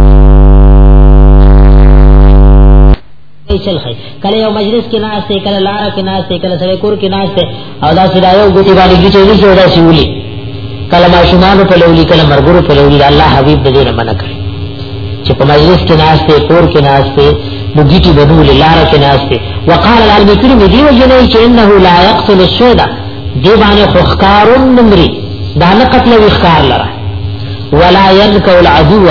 چل خی کله یو مجلس کې ناس ته کله لار کې ناس ته کله سره کور کې ناس ته او دا چې دا یو ګوتی باندې کې چوری کې ودا سیولي کله ما شومان په لولي کله مرګرو په لولي الله حبيب دې نه منع کړی چې په مجلس کې ناس ته کور کې ناس ته نو ګټي بدول لار کې ناس ته وقال العلم کریم دی وجنه چې انه لا يقتل السودا دی باندې خخکارون نمري دا نه قتل وخکار لره ولا يلقوا العدو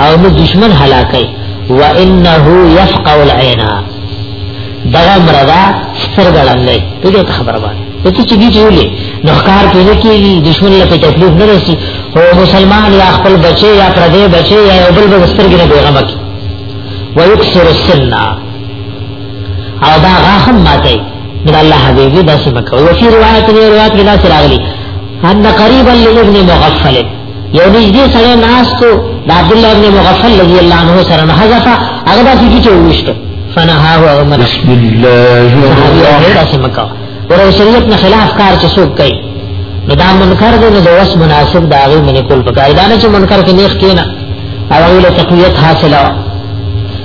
او نو دشمن هلاکي وانه يفقع العين دغه مردا سترګ لاندې دغه خبره باندې ته چې دي جوړې نو ښکار کې نه کیږي دشمن له تکلیف نه رسی او مسلمان یا خپل بچي یا پردې بچي یا یو بل بل سترګې نه بیغمه کی ويكسر السنه او دا غاخم ماته من الله حبيبي داسې مکه او فی روایت دی روایت کې داسې راغلي ان قریبا لابن مغفل یو نږدې سره ناستو د عبد الله بن مغفل رضی الله عنه سره نه حذف هغه داسې چې وښته فنها هو عمر بسم الله الرحمن الرحیم ورو شریعت نه خلاف کار چې څوک کوي نو دا منکر دی نو د وس مناسب دا غي منې کول پکای دا نه چې منکر کې نیخ کینا او ویله تقویت حاصله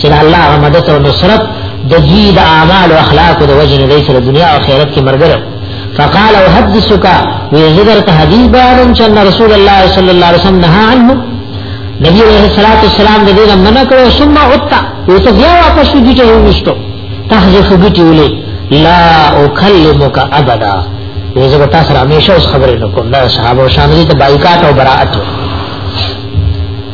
چې الله هغه مدد او نصرت د دوی د اعمال او اخلاق د وجه نه دی سره دنیا او آخرت کې مرګره فقال احدثك وذكر حديث بيان ان رسول الله صلى الله عليه وسلم نهى عنه نبی علیہ الصلوۃ والسلام دې نه منع کړو ثم عطا یو ته بیا واپس دې ته وښتو تحذف دې ولې لا اكلمك ابدا وې زه به تاسو را همیشه اوس خبرې نه کوم دا صحابه او شاملي ته بایکاټ او براءت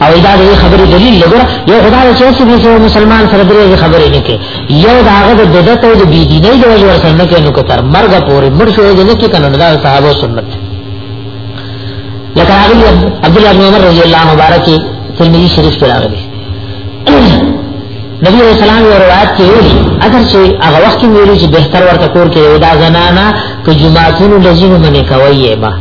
او دا د خبرې دلیل لګور یو خدا چې اوس به مسلمان سره درې خبرې نه کوي یو دا هغه د بدعت او د بی دینۍ د وجه ورسره نه کوي نو کتر مرګ پورې مړ شو دې نه کې کنه دا صحابه سنت لکه هغه عبد الله بن عمر رضی الله مبارک ترمذی شریف کې راغلی نبی علیہ السلام یو روایت کې ویلي اگر چې هغه وخت کې ویلي چې بهتر ورته کور کې یو دا زنانا په جمعاتونو لزینو باندې کوي یې ما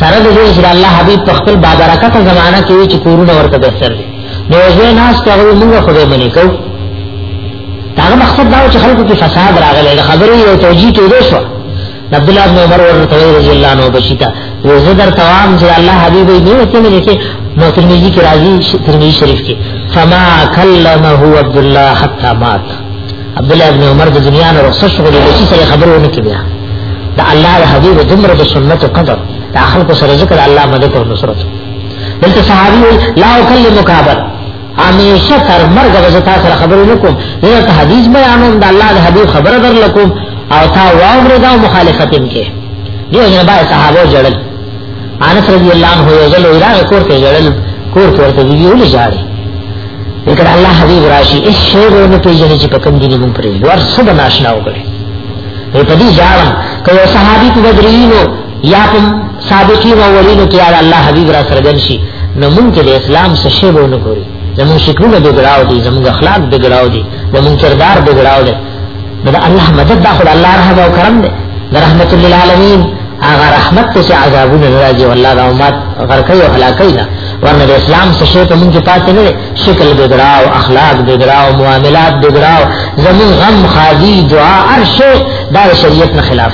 سره د دې چې الله حبیب په خپل بابرکته زمانہ کې چې کورونه ورته بهتر دي نو زه ناس ته هغه موږ خو به منې کو دا مقصد دا چې خلکو کې فساد راغلی خبرې یو توجیه کېدې شو عبد الله بن عمر ورته رضی الله عنه بشیتا و زدر توام چې الله حبیب یې نه ته مې کې نو ترمذی کې راځي ترمذی شریف کې فما کلمه هو عبد الله حتا مات عبد الله بن عمر د دنیا نه رخصت شو د بچی سره خبرو نه کړیا دا الله حبیب د عمر د سنت او قدر دا خلکو سره ذکر الله مدد او نصرت دلته صحابي لا اکلمک ابدا همیشه تر مرګ به زه تاسو سره خبرې نه کوم زه ته حدیث بیانوم د الله د حبیب خبره در لکوم او تا واورې دا مخالفت هم کې دی نه بای صحابه جړل انس رضی الله عنه یو ځل ویرا کور ته جړل کور کور ته دی ولې جاړي لیکن الله حبیب راشي هیڅ شی به نه پیژني چې په کوم دي موږ پرې ور څه ناشنا وکړي په دې ځاړم که یو صحابي په بدرینو یا په صادقی و ولینو کې یا الله حبیب را سره جن شي نو مونږ کې د اسلام څه شی به نه ګوري زموږ شکلونه بګړاو دي زموږ اخلاق بګړاو دي زموږ کردار بګړاو دي دا الله مدد دا خدای الله رحم او کرم دی رحمت للعالمین هغه رحمت ته چې عذابونه راځي والله دا امت غرقي او هلاکي نه ورنه د اسلام څخه شی ته مونږه پاتې نه شکل بګړاو اخلاق بګړاو معاملات بګړاو زمون غم خاجي دعا ارشه دا شریعت نه خلاف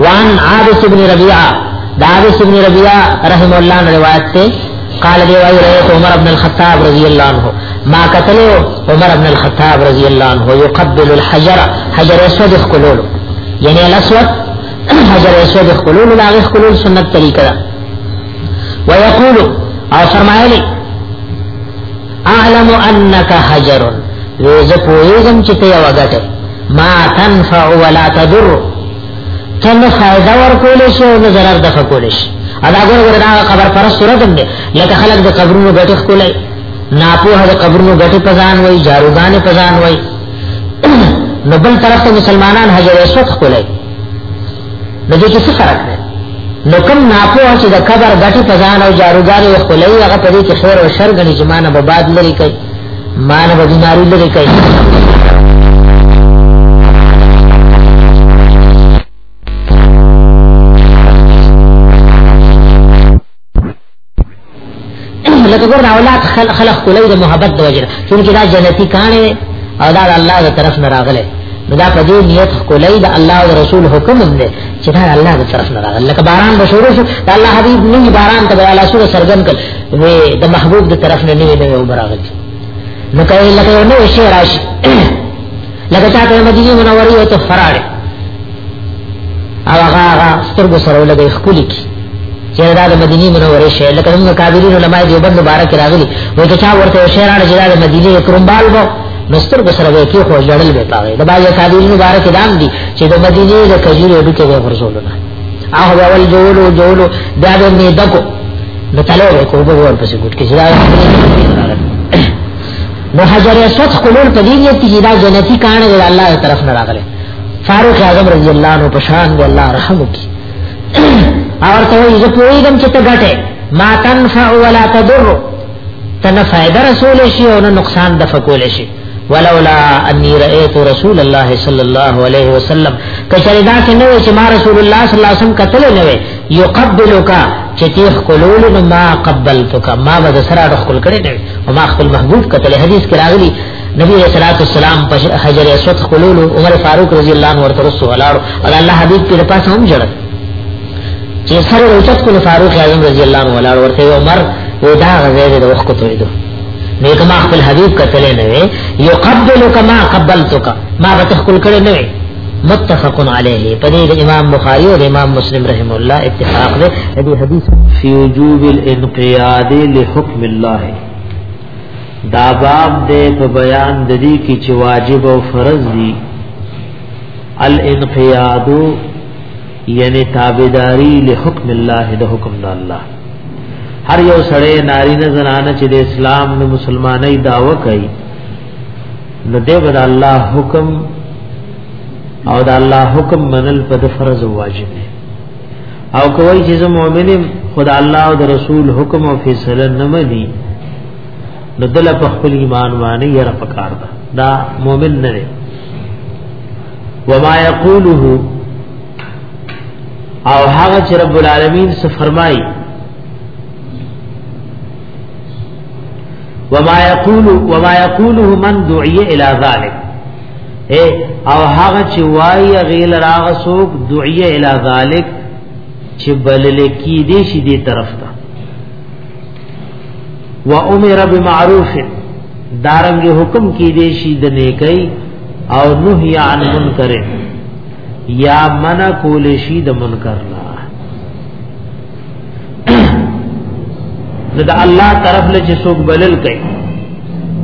وان عابس ابن ربيعه دارس ابن ربيعه رحم الله عنه روایت ته قال دی وای رأيت عمر ابن الخطاب رضی الله عنه ما قتل عمر ابن الخطاب رضی الله عنه يقبل الحجر حجر اسود خلول یعنی الاسود حجر اسود خلول لا خلول سنت طریقہ ويقول او فرمایلی اعلم انك حجر ویز پویزم چې ته یو غټه ما تنفع ولا تضر تن فائدہ ورکول شي او ضرر دفع کول شي ادا ګور ګور دا خبر پر صورت هم دي لکه خلک د قبرونو غټه کولای ناپوه د قبرونو غټه پزان وای جاروګان پزان وای نو بل طرف ته مسلمانان حجر اسود کولای نو دې کې څه فرق دی نو کوم ناپوه چې د قبر غټي پزان او جاروګار یې خلای هغه په دې کې خیر او شر غني چې مانه به باد لري کوي مانه به بیماری لري کوي لکه ګور اولاد خلق خلق کولای د محبت د وجه چونکی دا جنتی کانه او دا الله د طرف نه راغله دا په دې نیت کولای د الله او رسول حکم دی چې دا الله د طرف نه راغله لکه باران به شروع شو دا الله حبیب نو باران ته الله سره سرګن کړ وې د محبوب د طرف نه نیوي نه وبراغله نو کله لکه نو شي راشي لکه چا ته مدینه منوره یو ته فراړ او هغه هغه سترګو سره لګي خپل کی چې دا د مدینه منوره شی لکه موږ کابرین علماء دی بند مبارک راغلی وای ته چا ورته شعر اړه جلال مدینه کرمبال وو نستر کو سره کې خو جړل به پاوي د باج کابرین مبارک دام دی چې د مدینه د کجورو ډکه به ورزول نه هغه اول جوړو جوړو دا به می دکو نو تلو کو به ورپسې ګټ کې جلال نو حجر اسود خلول په دې نیت کې دا جنتی کانه د الله طرف نه راغله فاروق اعظم رضی الله عنه په شان دی الله رحم وکي اور ته یې زه پوهیږم چې ته ګټه ما تنفع ولا تضر تنه فائدہ رسول شي او نه نقصان د فکول شي ولولا انی رأیت رسول الله صلی الله علیه وسلم کچریدا کې نو چې ما رسول الله صلی الله علیه وسلم کتل نه یقبلک چې تی خلول نو ما قبلتک ما بد سره د خپل کړي نه او ما خپل محبوب کتل حدیث کې راغلی نبی صلی الله علیه وسلم په حجر اسود خلول عمر فاروق رضی الله عنه ورته رسول الله او الله حبیب په پاس هم جوړ چې سره اوچت کول فاروق اعظم رضی الله عنه ولاړ ورته عمر و دا غزه د وخت کوي دو نیک ما خپل حبیب کتل نه وي یقبلک ما قبلتک ما بتخل کړي نه وي متفق علیه په دې د امام بخاری او امام مسلم رحم الله اتفاق دی د دې حدیث فی وجوب الانقیاد لحکم الله دا باب دې په بیان د دې کې چې واجب او فرض دي الانقیاد یعنی تابعداری لحکم الله د حکم د الله هر یو سړی ناری نه زنانه چې د اسلام د مسلمانۍ داوا کوي نو دی به د الله حکم او د الله حکم منل په فرض او واجب دی او کوي چې زه مؤمن یم خدای الله او د رسول حکم او فیصله نه مني نو دل په خپل ایمان باندې یې را پکار ده دا مؤمن نه دی وما یقوله او هغه چې رب العالمین څه فرمایي وما يقول وما يقوله من دعي الى ذلك اے او هغه چې وای غیل راغ سوق دعي الى ذلك چې بلل کی دې شي دې طرف ته و امر بمعروف دارنګ حکم کی دې شي د نیکي او نهي عن منکر یا منع کول شي د منکر نه نو د الله طرف له چې څوک بلل کوي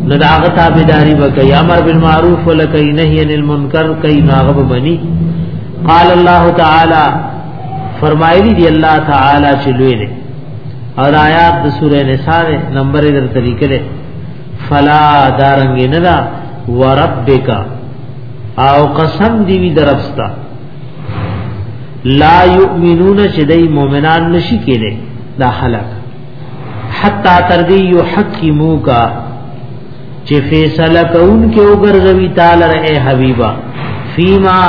نو دا هغه تابعداري وکړي امر بالمعروف ولکې نهي عن المنکر کوي ناغه بني قال الله تعالی فرمایلی دی الله تعالی چې لوی دی او آیات د سوره نساء نمبر در طریقې له فلا دارنګ نه دا وربک او قسم دی وی درفستا لا یؤمنون چې دای مؤمنان نشي کېدل دا خلق حتا تر دې یو حکیمو کا چې فیصله کون کې وګرځوي تعالی رې حبیبا فیما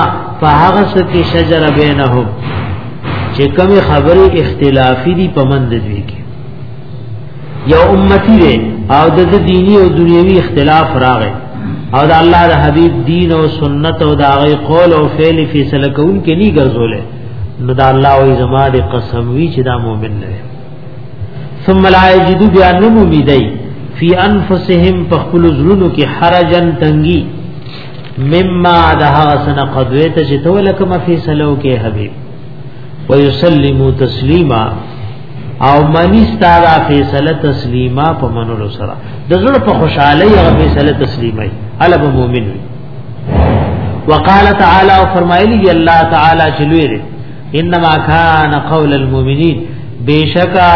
فهغس کې شجر بینهم چې کوم خبرې اختلافي دي پمند دوی کې یو امتی دی او د دینی او دنیوي اختلاف راغی او د الله د حبیب دین او سنت او د هغه قول او فعل فیصله کوون کې نه ګرځولې نو د الله او زما د قسم وی چې دا مؤمن نه ثم لا یجد بیا نمو میدای فی انفسهم فخل زلونو کې حرجن تنگی مما دها سن قدویت چې تولکم فیصلو کې حبیب ويسلمو تسلیما او منی ستارا فیصله تسلیما په منلو سره د زړه په خوشحالي او فیصله تسلیمای الب مومن وقال تعالی او فرمایلی الله تعالی چلوې انما کان قول المؤمنین بشکا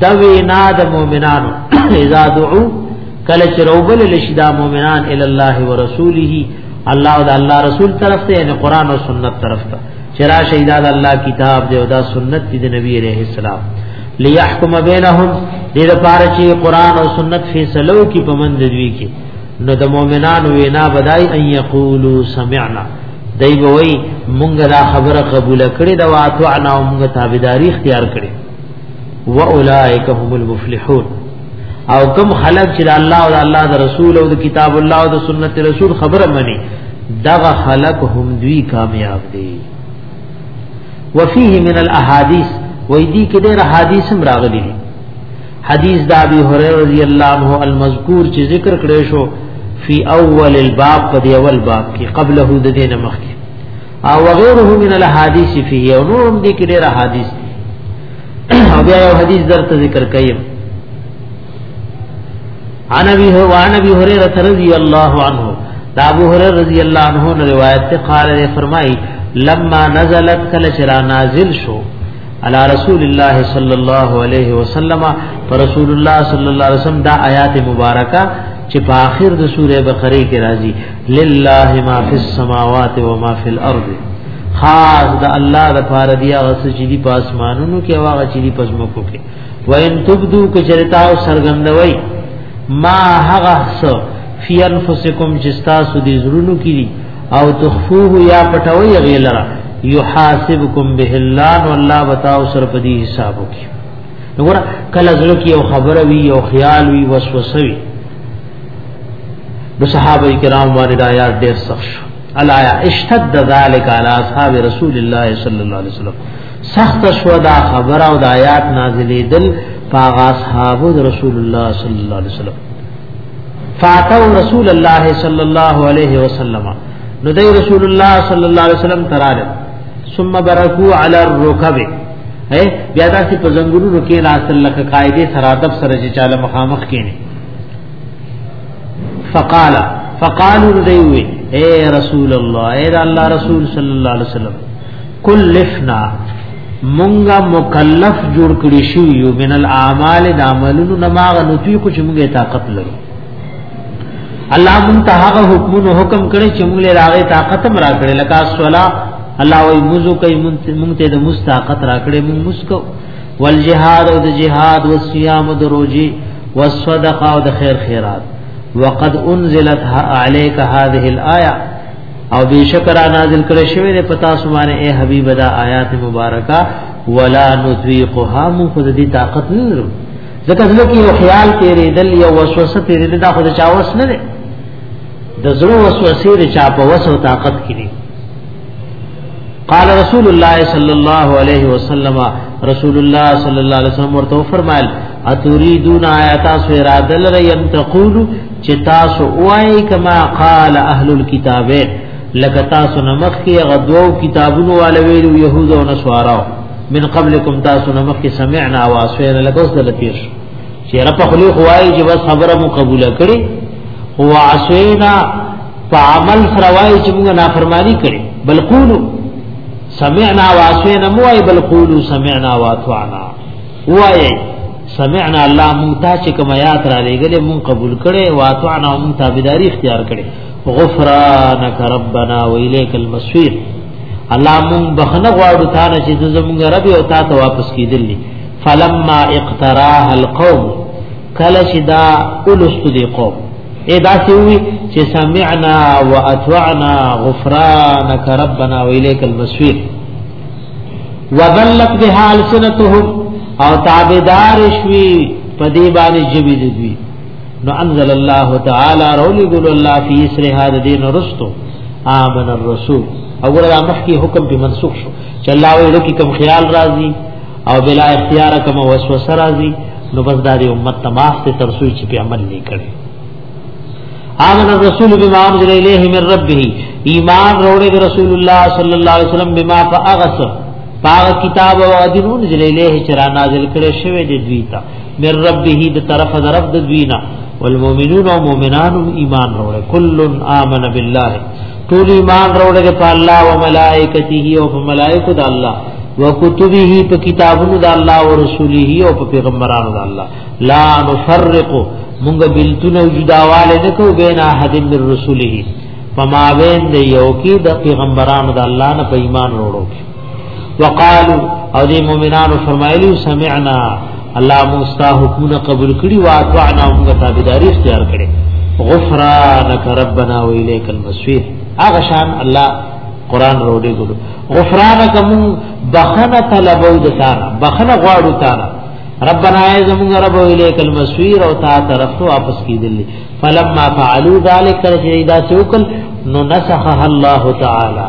دوی نا د مؤمنانو اذا دعو کله چې روبل لشدا مؤمنان ال الله ورسوله الله او د الله رسول طرف ته یعنی قران او سنت طرف ته چرا شهید الله کتاب دی او دا سنت دی نبی علیہ السلام لیحکم بینهم دې لپاره چې قران او سنت فیصلو کې پمند دوی کې نو د مؤمنانو وینا بدای ان یقولو سمعنا دای وی مونږه دا خبره قبول کړې دا واطعنا مونږه تابعداري اختیار کړې واولائک هم المفلحون او کم خلق چې الله او الله د رسول او د کتاب الله او د سنت رسول خبره مني دغه خلق هم دوی کامیاب دي وفيه من الاحاديث وې دي کې ډېر حدیث هم راغلي دي حدیث د ابي هريره رضی الله عنه المذکور چې ذکر کړی شو فی اول الباب په دی اول باب کې قبله د دینه مخکې او غیره من الحدیث فيه او نور هم دي کې ډېر حدیث او بیا یو حدیث درته ذکر کایم عن ابي هو عن ابي هريره رضي الله عنه دا ابو هريره رضي الله عنه نے روایت سے قال نے فرمائی لما نزلت کل چرا نازل شو على رسول الله صلى الله عليه وسلم فرسول الله صلى الله عليه وسلم دا آیات مبارکہ چې په آخر د سوره بقره کې راځي لله ما فی السماوات و ما فی الارض خاص د الله د پاره دی هغه چې دی په اسمانونو کې او هغه چې دی په ځمکو کې و ان تبدو که چرتا او سرګندوي ما هغه څه فی انفسکم چې تاسو دې زړونو کې دي او تخفوه یا پټوي غیلرا یحاسبکم به الله والله بتاو سر په دې حساب وکي وګوره کله زړه کې یو خبره وي یو خیال وي وسوسه وي د صحابه کرام باندې دا یاد ډیر سخت شو الا اشتد ذلك على اصحاب رسول الله صلی الله علیه وسلم سخت شو دا خبر او د آیات نازلې دل پاغ اصحاب رسول الله صلی الله علیه وسلم فاتو رسول الله صلی الله علیه وسلم نو دی رسول الله صلی الله علیه وسلم تراله ثم برکو علی الرکب بیا دا چې په زنګونو کې لاس لکه قاعده سرادب سره چې چاله مخامخ کینی فقال فقالوا دیوی اے رسول الله اے الله رسول صلی الله علیه وسلم کلفنا مونږه مکلف جوړ کړی شو یو من الاعمال د عملونو نماغ نتی کو چې مونږه طاقت لرو الله مونږ ته هغه حکمونو حکم کړی چې مونږ له راغې طاقت هم راکړي لکه الصلا الله وي مزو کوي مونږ ته د مستاقت راکړي مونږ مسکو والجهاد او د جهاد او صيام او د روزي او صدقه او د خیر خیرات وقد انزلت عليك هذه الايه او بشکر نازل کړي شوی د پتا سمانه اے حبیب دا آیات مبارکه ولا نطيقها مو خود دي طاقت نه لرو ځکه زړه کې یو خیال تیرې دل یو وسوسه تیرې دل دا خود چاوس نه ده د زړه وسوسه لري چا په وسو طاقت کې قال رسول الله صلی الله علیه وسلم رسول الله صلی الله علیه وسلم ورته فرمایل اتريدون آیات سویراد لریم تقول چې تاسو وای کما قال اهل الكتابه لکه تاسو نمخ کې غدو کتابونو والو ویلو يهود او نصارا من قبلکم تاسو نمخ کې سمعنا واسویر لکه اوس دلته پیش چې رب خلی خوای چې بس خبره مو قبول کړي هو عسینا په عمل سره وایي چې موږ نافرمانی کړې بل قولو سمعنا واسوینا مو وایي بل قولو سمعنا واطعنا وایي سمعنا الله مونږ ته چې کوم آیات را لېګلې مونږ قبول کړي واطعنا مونږ تابعداري اختیار کړي غفرانک ربنا وإليك المصير الله مونږ بخنه غواړو تا نه چې زمونږ رب او تا ته واپس کیدلې فلما اقتراها القوم کله چې دا اولست دی قوم اے داسې وي چې سمعنا واطعنا غفرانك ربنا واليك المصير وذلت بها السنتهم او تابعدار شوي په دې باندې جبي دي نو انزل الله تعالی رولی ګل الله فی اسر هذا دین رستو آمن الرسول او ګل الله مخکی حکم په منسوخ شو چې الله وې کوم خیال راځي او بلا اختیار کوم وسوسه راځي نو بس دا دی امت تماخ ته ترسوی چې په عمل نه کړي آمن الرسول بما انزل الیه من ربه ایمان روړې رسول الله صلی الله علیه وسلم بما فاغس پاغ کتاب او ادین انزل الیه چې را نازل کړي شوی دی دوی ته من ربه د طرف درف د دوی نه والمؤمنون او مؤمنان ایمان روړې کل آمن بالله ټول ایمان وروړي په الله او ملائکته او په ملائکه د الله وکتبه په کتابونو د الله او رسوله او په پیغمبرانو د الله لا نفرق مونږ بلتون او جداواله نه کو بین احد من رسوله فما بین د یو کی د پیغمبرانو د الله نه په ایمان وروړو وقالو او دې مؤمنانو فرمایلی سمعنا الله موسی حکمونه قبول کړي او اطعنا موږ تابعداري اختیار کړي غفرانك ربنا واليك المصير هغه شان الله قران وروړي ګلو غفرانك من بخنه طلبو د تارا بخنه غواړو تارا ربنا ای زمون رب الیک المسویر او تا طرف ته واپس کیدل فلما فعلوا ذلك کله چې دا څوکل نو نسخها الله تعالی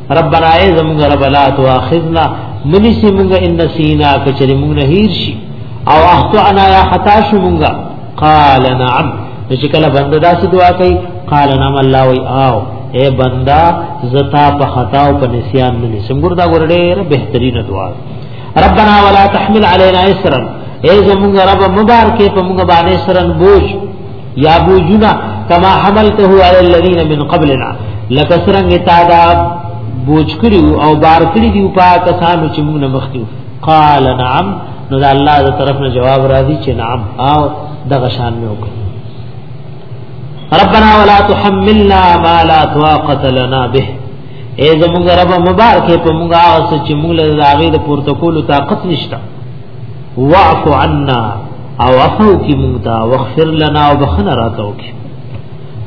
ربنا ای زمونږ رب لا تواخذنا منی سی مونږ ان نسینا کچری مونږ نه هیر شي او اخطانا یا خطا شو مونږ قال نعم چې کله بنده داسې دعا کوي قال نعم الله وی آو اے بندا زتا په خطا او په نسیان نه نسم ګور دا ګور ډېر بهترین دعا ربنا ولا تحمل علينا اسرا اے زمونږ رب مبارک په موږ باندې سرن بوج یا بوجنا کما حملته علی الذین من قبلنا لکسرنګ تا دا بوج کړو او بار کړی دی په کسانو چې موږ نه مخکې قال نعم نو دا الله تر طرف نه جواب راځي چې نعم او دغه شان مې وکړ ربنا ولا تحملنا ما لا طاقت لنا به اے زمونږ رب مبارک په موږ هغه چې موږ له هغه د پورته کولو طاقت نشته واعف عنا او عفو کی مونتا وغفر لنا او بخنا راتو کی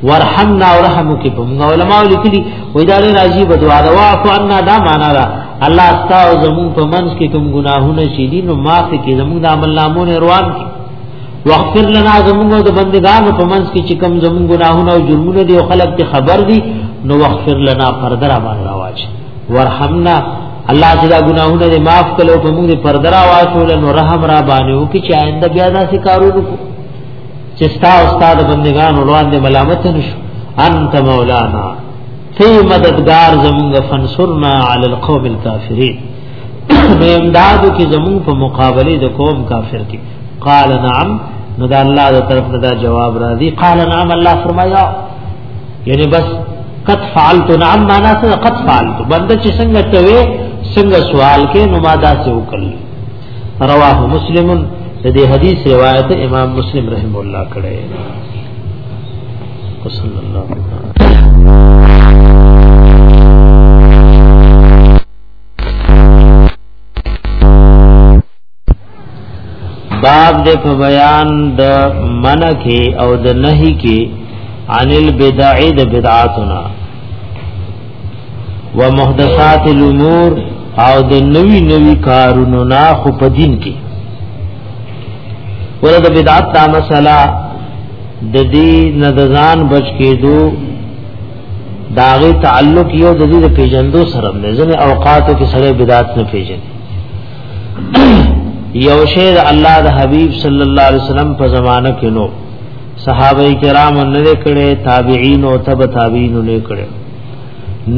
ورحمنا ورحمو کی په مونږ علماء لیکلي وای دا ډېر عجیب دعا دا واعف عنا دا معنا دا الله استا او زمون په منځ کې کوم ګناهونه شې دي نو معاف کی زمون د عمل نامو نه روان کی واغفر لنا زمون د بندگانو په منځ کې چې کوم زمون ګناهونه او جرمونه دي او خلک ته خبر دي نو واغفر لنا پردرا باندې راواچ ورحمنا الله چې دا ګناهونه دې معاف کړي او په موږ دې پردرا واچول نو رحم را باندې او کې چې آینده بیا داسې کارونه کو چې ستا او ستا د بندگانو وړاندې ملامت نشو انت مولانا تی مددگار زمونږ فنصرنا علی القوم الكافرین نو امدادو کې زمون په مقابله د قوم کافر کې قال نعم نو دا الله د طرف نه دا جواب راځي قال نعم الله فرمایا یعنی بس قد فعلت نعم معنا څه قد فعلت بنده چې څنګه ته وې څنګه سوال کې نو ما دا څه وکړل رواه مسلم د دې حدیث روایت امام مسلم رحم الله کړه وصلی الله باب د په بیان د منکه او د نهي کې عن البدع د بدعاتنا ومحدثات الامور او د نوی نوی کارونو نا خو په دین کې ورته بدعت تا مسله د دې نزان بچ کېدو داغه تعلق یو د دې پیژندو سره نه ځنه اوقاتو کې سره بدعت نه پیژني یو شی د الله د حبیب صلی الله علیه وسلم په زمانہ کې نو صحابه کرام نه کړي تابعین او تبع تابعین نه کړي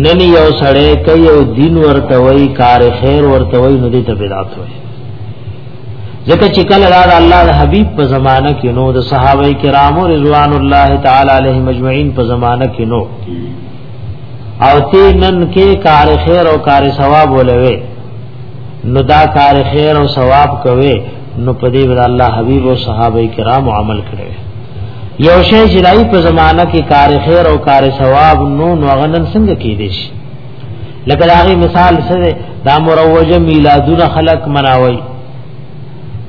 نن یو سړی کوي او دین ورته وای کار خیر ورته وای نو دې ته بدعت وای ځکه چې کله دا الله د حبیب په زمانہ کې نو د صحابه کرامو رضوان الله تعالی علیهم اجمعین په زمانہ کې نو او تی نن کې کار خیر او کار ثواب ولوي نو دا کار خیر او ثواب کوي نو په دې ور الله حبيب او صحابه کرام عمل کړي یو شی چې دای په زمانہ کې کار خیر او کار ثواب نو نو غنن څنګه کې دي شي لکه داغي مثال سره دا مروجه میلادونه خلق مناوي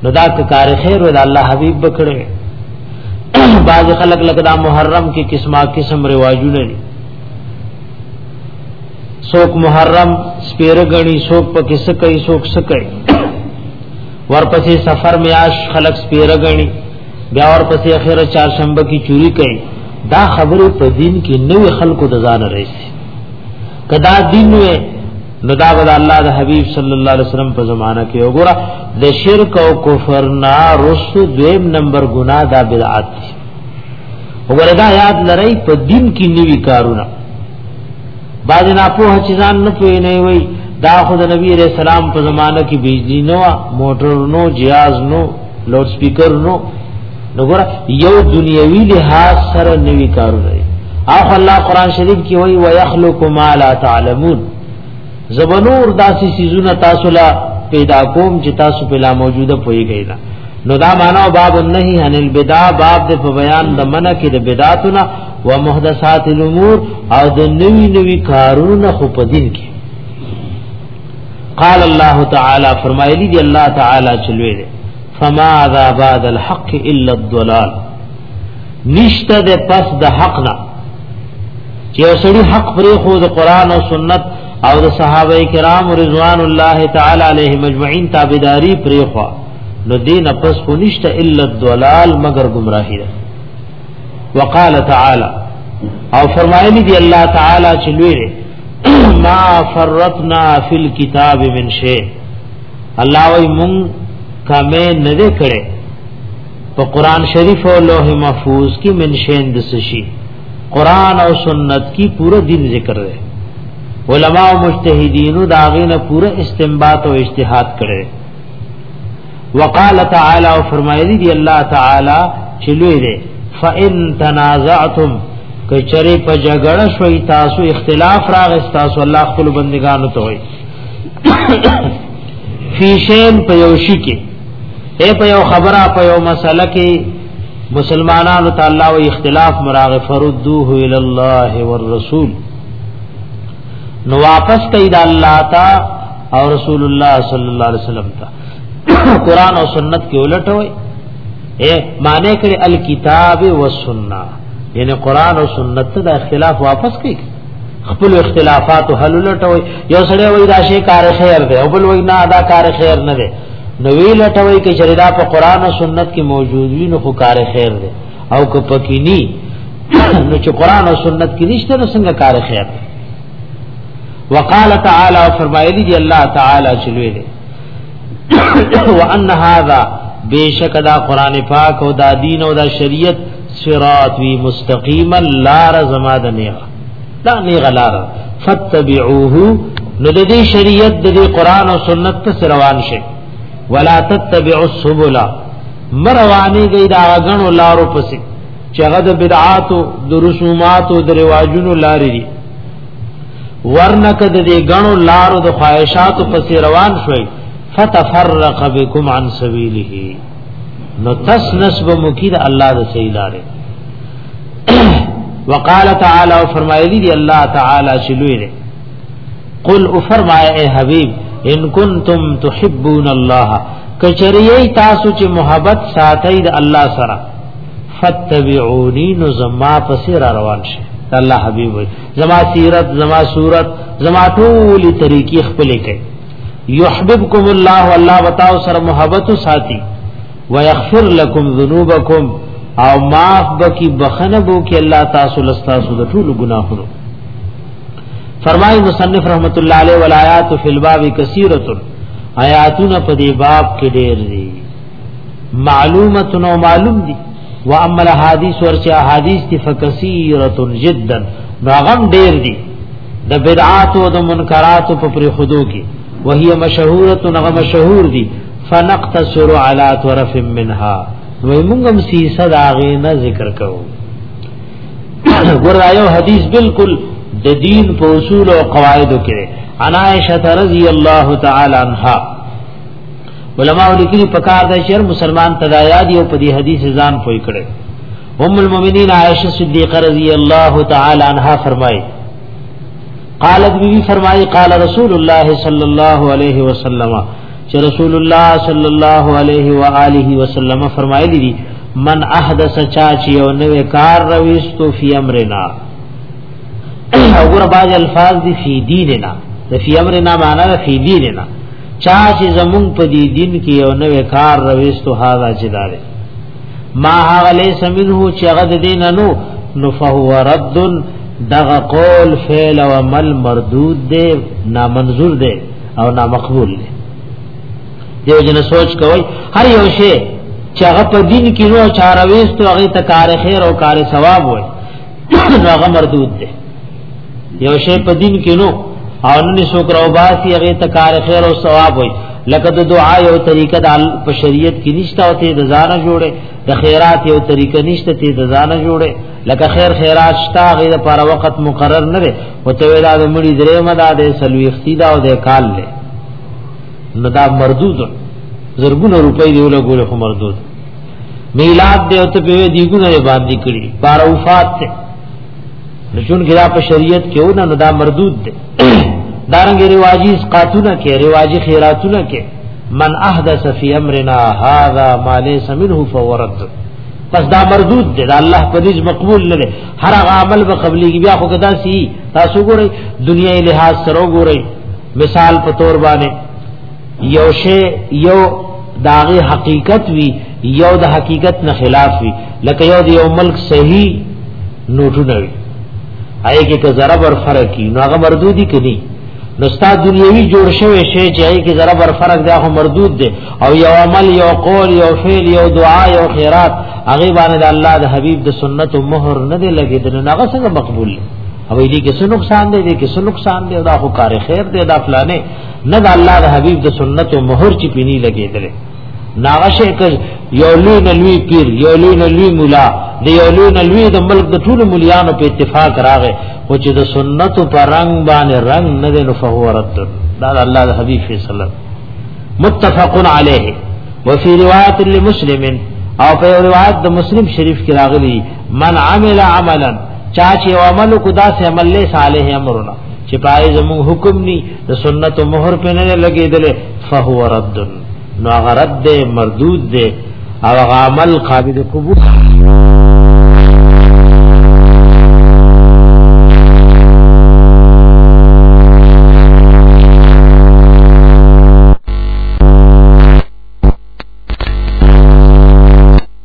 نو دا کار خیر ول الله حبیب بکړي بعض خلق لکه دا محرم کې قسمه قسم رواجونه دي سوک محرم سپیر غنی سوک پکې سکای سوک سکای ورپسې سفر میاش خلق سپیر غنی بیا ورپسې اخره چهارشنبه کی چوری کړي دا خبره په دین کې نوې خلکو د ځان رسي کدا دین وې نو دا به الله د حبیب صلی الله علیه وسلم په زمانہ کې وګوره د شرک او کفر نه رسو دویم نمبر ګناه دا بدعت دی وګوره دا یاد لرئ په دین کې نیوی کارونه بعض نه په هڅه ځان نه پوي نه وي دا خو د نبی عليه السلام په زمانه کې بجلی نو موټر نو جهاز نو لوډ سپیکر نو وګوره یو دنیوي لحاظ سره نیوی کارونه اخ الله قران شریف کې وایي ويخلق ما لا تعلمون زبنور داسې سيزونه تاسو لا پیدا کوم چې تاسو په لا موجوده پوي غینا نو دا معنا باب النهي عن البدع باب د بیان د منع کې د بدعتنا و محدثات الامور او د نوی نوی کارونه خو په دین کې قال الله تعالی فرمایلی دی الله تعالی چلوې ده فما ذا بعد الحق الا الضلال نشته د پس د حق نه چې اوسړي حق پرې خو د قران او سنت او د صحابه کرام رضوان الله تعالی علیهم اجمعین تابعداري پرې خو نو دین پس خو نشته الا الضلال مگر گمراهی ده وقال تعالی او فرمایلی دی الله تعالی چې لوی ما فرطنا فی الكتاب من شیء الله وی مون کمه نه کړي په قران شریف او لوح محفوظ کې منشین د سشي قران او سنت کی پورا دین ذکر ہے علماء او مجتهدین دا غینه پورا استنباط او اجتهاد کړي وقال تعالی او فرمایلی دی الله تعالی چې لوی دی فان تنازعتم کچری په جګړه شوي تاسو اختلاف راغست تاسو الله خپل بندگانو ته وي فی شین په یوشی کې اے په یو خبره په یو مسله کې مسلمانانو ته الله او اختلاف مراغه فردوه ال الله والرسول نو واپس کئ د الله تا او رسول الله صلی الله علیه وسلم تا قران او سنت کې ولټوي اے معنی کړي الکتاب والسنه یعنی قران او سنت دا خلاف واپس کئ خپل اختلافات حل لټوي یو سړی وای دا شی کار خیر دی او بل وای نه دا کار خیر نه دی نو وی لټوي کې چې دا په قران او سنت کې موجود وي نو خو کار خیر دی او که پکې ني نو چې قران او سنت کې نشته نو څنګه کار خیر دی وقال تعالی فرمایلی دی الله تعالی چلوې دی وان هذا بیشک دا قران پاک او دا دین او دا شریعت صراط وی مستقیما لار زما د نیغه دا نیغه لار فتبعوه نو د دې شریعت د دې قران او سنت ته روان شي ولا تتبعوا السبل مروانی گئی دا غنو لارو پسې چې هغه د بدعات او د رسومات او د رواجونو لارې دي ورنک د دې غنو لارو د خواهشات پس روان شوي فتفرق بكم عن سبيله نو تس نسب مکید الله د صحیح لارې وقال تعالی او فرمایلی دی الله تعالی شلوی دی قل او فرمایا اے حبیب ان کنتم تحبون الله کچریه تاسو چې محبت ساتي د الله سره فتبعونی نو زما پسې را روان شي الله حبیب زما سیرت زما صورت زما ټول طریقې خپل کړي یحببکم الله الله وتعالى سره محبت ساتي ويغفر لكم ذنوبكم او معاف بکی بخنه بو کې الله تاسو لستاسو د ټول ګناهونو فرمای مصنف رحمت الله علیه ولایات فی الباب کثیرۃ آیاتنا په دې باب کې ډېر دي معلومه نو معلوم دي واما الحديث ورچ احاديث دي فكثيره جدا ناغم ډېر دي د بدعات او د منکرات په پر خودو کې وهي مشهوره نغه مشهور دي فنقتصر على طرف منها نو موږ هم سیسه دا غي نه ذکر کوو ګور رايو حدیث بالکل د دین په اصول او قواعد کې انا عائشه رضی الله تعالی عنها علماء لیکلي پکار ده چې مسلمان تدایا دی او په دې حدیث ځان پوي کړي ام المؤمنین عائشہ صدیقہ رضی اللہ تعالی عنہا فرمائے قالت بی بی فرمائی قال رسول اللہ صلی اللہ علیہ وسلم چه رسول اللہ صلی اللہ علیہ وآلہ وسلم فرمائی دی من احدث چاچی او نوے کار رویستو فی امرنا وګوره باج الفاظ دی فی دیننا د فی امرنا معنا د فی دیننا چا چې زمون په دې دین کې یو نوې کار رويستو هاذا جداره ما هغه لیس منه چې هغه د دین نو نو فهو رد دغه قول فعل او عمل مردود دی نامنظور دی او نامقبول دی یو جن سوچ کوي هر یو شی چې هغه په دین کې نو چارويستو هغه ته کار خیر او کار ثواب وي هغه مردود دی یو شی په دین کې نو او نن شکر او باسی هغه ته کار خیر او ثواب وي لکه د دعا یو طریقه د په شریعت کې نشته او ته د ځان جوړه د خیرات یو طریقه نشته ته د ځان جوړه لکه خیر خیرات شتا غیر پر وخت مقرر نه وي او ته ویلا د مړي درې مدا د سلويختی دا او د کال له نو دا مردود زرګونه روپۍ دی ولګول خو مردود میلاد دی او ته په دې ګونه باندې کړی باروفات ته نشون کې دا په شریعت کې ونه نو دا مردود دی دارنګ رواجی اسقاتونه کې رواجی خیراتونه کې من احدث فی امرنا هذا ما ليس منه فورد پس دا مردود دی دا الله په دې مقبول نه دی هر هغه عمل به قبليږي بیا خو کدا سی تاسو ګورئ دنیا لحاظ سره ګورئ مثال په تور باندې یو شی یو داغه حقیقت وی یو د حقیقت نه خلاف وی لکه یو د یو ملک صحیح نوټونه وی آی کې که ذره بر فرق کی نو هغه مردودی کني نو ستا دنیوي جوړ شوی شی چې آی کې ذره بر فرق دی هغه مردود دی او یو عمل یو قول یو فعل یو دعا یو خیرات هغه باندې د الله د حبیب د سنت او مہر نه دی لګیدل نو هغه څنګه مقبول دی او دې کې څه نقصان دی دې کې څه نقصان دی دا خو کار خیر دی دا فلانه نه دا الله د حبیب د سنت او مہر چې پینی لګېدل ناغشه کړ یو لوی نه لوی پیر یو لوی نه لوی مولا د یو لوی نه لوی د ملک د ټول مليانو په اتفاق راغې او چې د سنت پر رنگ باندې رنگ نه دی نو فهو رد دا الله د حبیب صلی الله علیه وسلم متفق علیه وفي روایت لمسلم او په روایت د مسلم شریف کې راغلی من عمل عملا چا چې عمل کو دا سه عمل له صالح امرنا چې پای زمو حکم ني د سنت مہر په نه لګیدل فهو رد نو هغه رد دے مردود دے او هغه عمل قابل قبول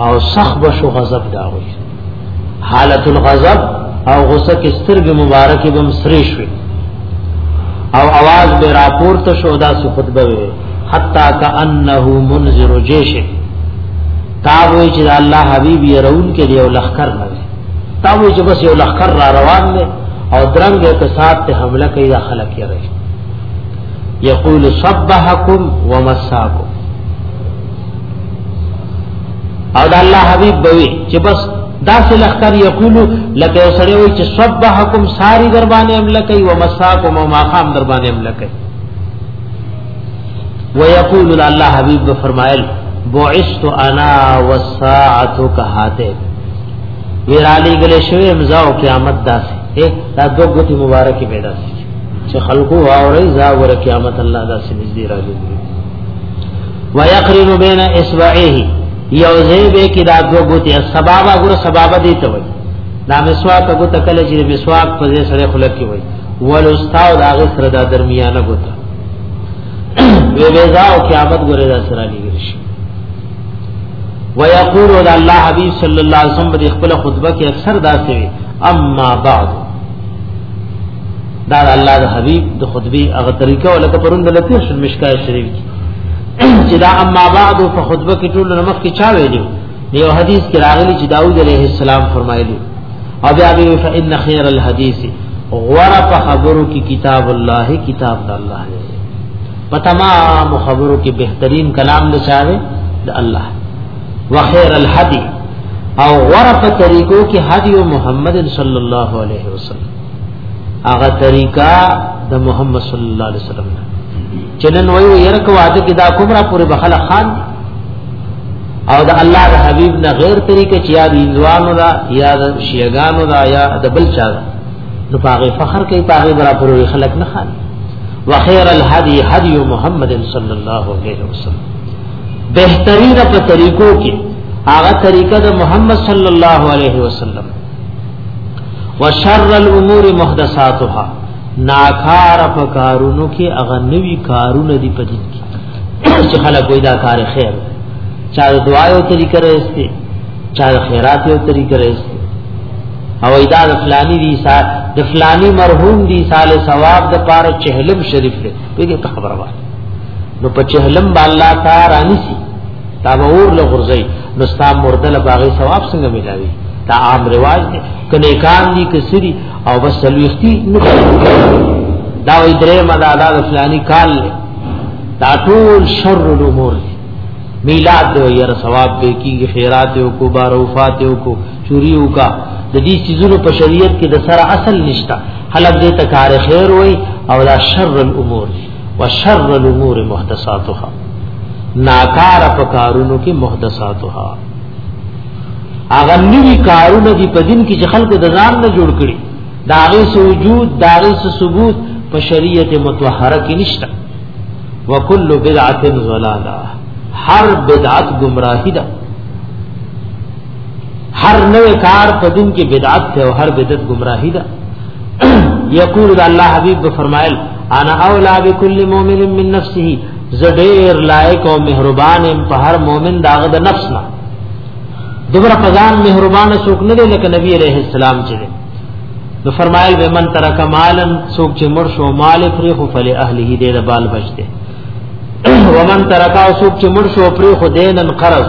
او سخت بشو غضب دا وي حالت الغضب او غصه کې سترګې مبارکې بم سرې شوې او आवाज به راپور ته شو داسې خطبه وي حتا کانه منذر جيش تا وی چې الله حبيب یې رون کې دی او لخر نه تا وی چې بس یو لخر را روان دی او درنګ ته سات ته حمله کوي دا خلک یې راځي یقول صبحکم ومساکم او دا الله حبیب بوي چې بس دا سه لختر یقول لکه سره وي چې صبحکم ساری در باندې عمل کوي و مساکم او ماقام در باندې عمل کوي ويقول الله حبيب فرمایل بعثت انا والساعه كهاته ویرالی گله شوی امضا او قیامت داسه اے دا دو غتی مبارک پیدا چې خلقو واوري زا ور قیامت الله داسه نږدې راځي ويقرن بين اصبعيه یوزه به کې دا دو ګوتې سبابا ګور سبابا دي ته وي دا مسواک ګوت کله چې مسواک په ځای سره خلک کې وي ولستاو دا غي سره دا درمیانه ګوت وی ویزاو قیامت ګوره دا سره لګی شي ويقول الله حبيب صلى الله عليه وسلم په خپل خطبه کې اکثر دا څه اما بعد دا الله د حبيب د خطبه هغه طریقه ولکه پرون د لته شل مشکا شریف کی چې دا اما بعد په خطبه کې ټول نمخ کې چا ویلو یو حدیث کې راغلی چې داوود علیه السلام فرمایلی او بیا به فإن خير الحديث غورا په خبرو کې کتاب الله کتاب د الله دی په تمام خبرو کې بهترین کلام د چاره د الله وخير الهدي او غره په طریقو کې هدي محمد صلی الله علیه وسلم هغه طریقہ د محمد صلی الله علیه وسلم چنن وایو يرک واده کې دا کومه پورې بخله خان دی او د الله د حبيب نه غیر طریقې چې یاد انځوانو دا یا د شیګانو دا یا د بل چا دا نو پاغه فخر کوي پاغه برا پر خلق نه خان وخير الهدي هدي محمد صلى الله عليه وسلم بهترینه په طریقو کې هغه طریقه د محمد صلی الله علیه وسلم وشر الامور محدثاتها ناکار په کارونو کې هغه نوی کارونه دی په دین کې چې خلک وې دا کار خیر چا د دعا یو طریقه راځي چا د خیرات یو طریقه راځي او ایدا د فلانی دی سا د فلانی مرحوم دی سال ثواب د پاره چهلم شریف دی په دې خبره وایي نو په چهلم با الله تا رانی سی تا به اور له غرزی نو ستا مرده له باغې ثواب څنګه ملاوي دا عام رواج دی کنه کان دي کسری او بس سلوختی نو دا وی درې مدا دا فلانی کال له دا ټول شر الامور دی میلاد دی یره ثواب به کیږي خیرات او کو بار وفات او کو چوری او کا د دې چیزونو په شریعت کې د سره اصل نشتا حلق دې تکار خیر وای او دا شر الامور دی وشر الامور محدثاتها ناکار په کارونو کې محدثاتها هغه نوی کارونه دی په دین کې چې خلکو د ځان نه جوړ کړي دا غي وجود دا غي ثبوت په شریعت متطهره کې نشته وکل بدعه ضلاله هر بدعت گمراهی ده هر نوې کار په دین کې بدعت ته او هر بدعت گمراهی ده یقول الله حبیب فرمایل انا اولا بكل مؤمن من نفسه زډیر لایق او مهربان په هر مؤمن داغه د نفس نه دغه پزان مهربان څوک نه دی لکه نبی عليه السلام چې نو فرمایل به من ترک مالن څوک چې مر شو مال پرې خو فل اهله دې د بال بچته ومن ترک او څوک چې مر شو پرې خو دینن قرض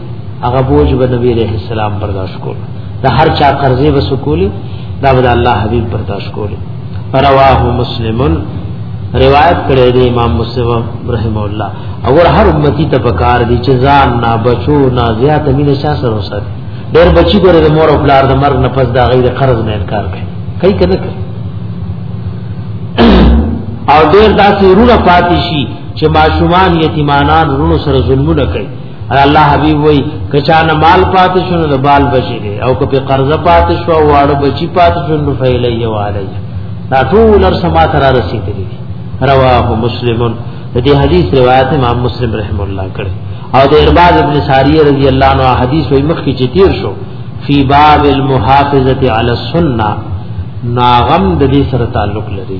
هغه بوج به نبی علیہ السلام برداشت کول دا هر چا قرضې به سکولي دا به الله حبیب برداشت کولي رواه مسلمن روایت کړی دی امام مسلم رحم الله او هر امتی ته پکار دی چې ځان نه بچو نه زیات مینه شاه سره وسات ډېر بچی ګوره د مور او پلار د مرګ نه پس دا غیر قرض نه انکار کوي کوي کنه کوي او ډېر داسې رونه پاتې شي چې ماشومان یتیمانان رونو سره ظلمونه کوي الله حبیب وای کچان مال پات شنو د بال بچی دی او که په قرض پات شو واړو بچی پات شنو فیلی والی دا ټول ار سما تر رسیدلی رواه مسلمون د دې حدیث روایت امام مسلم رحم الله کړي او د ارباز ابن ساری رضی الله عنه حدیث وای مخ کی چتیر شو فی باب المحافظه علی السنه ناغم د دې سره تعلق لري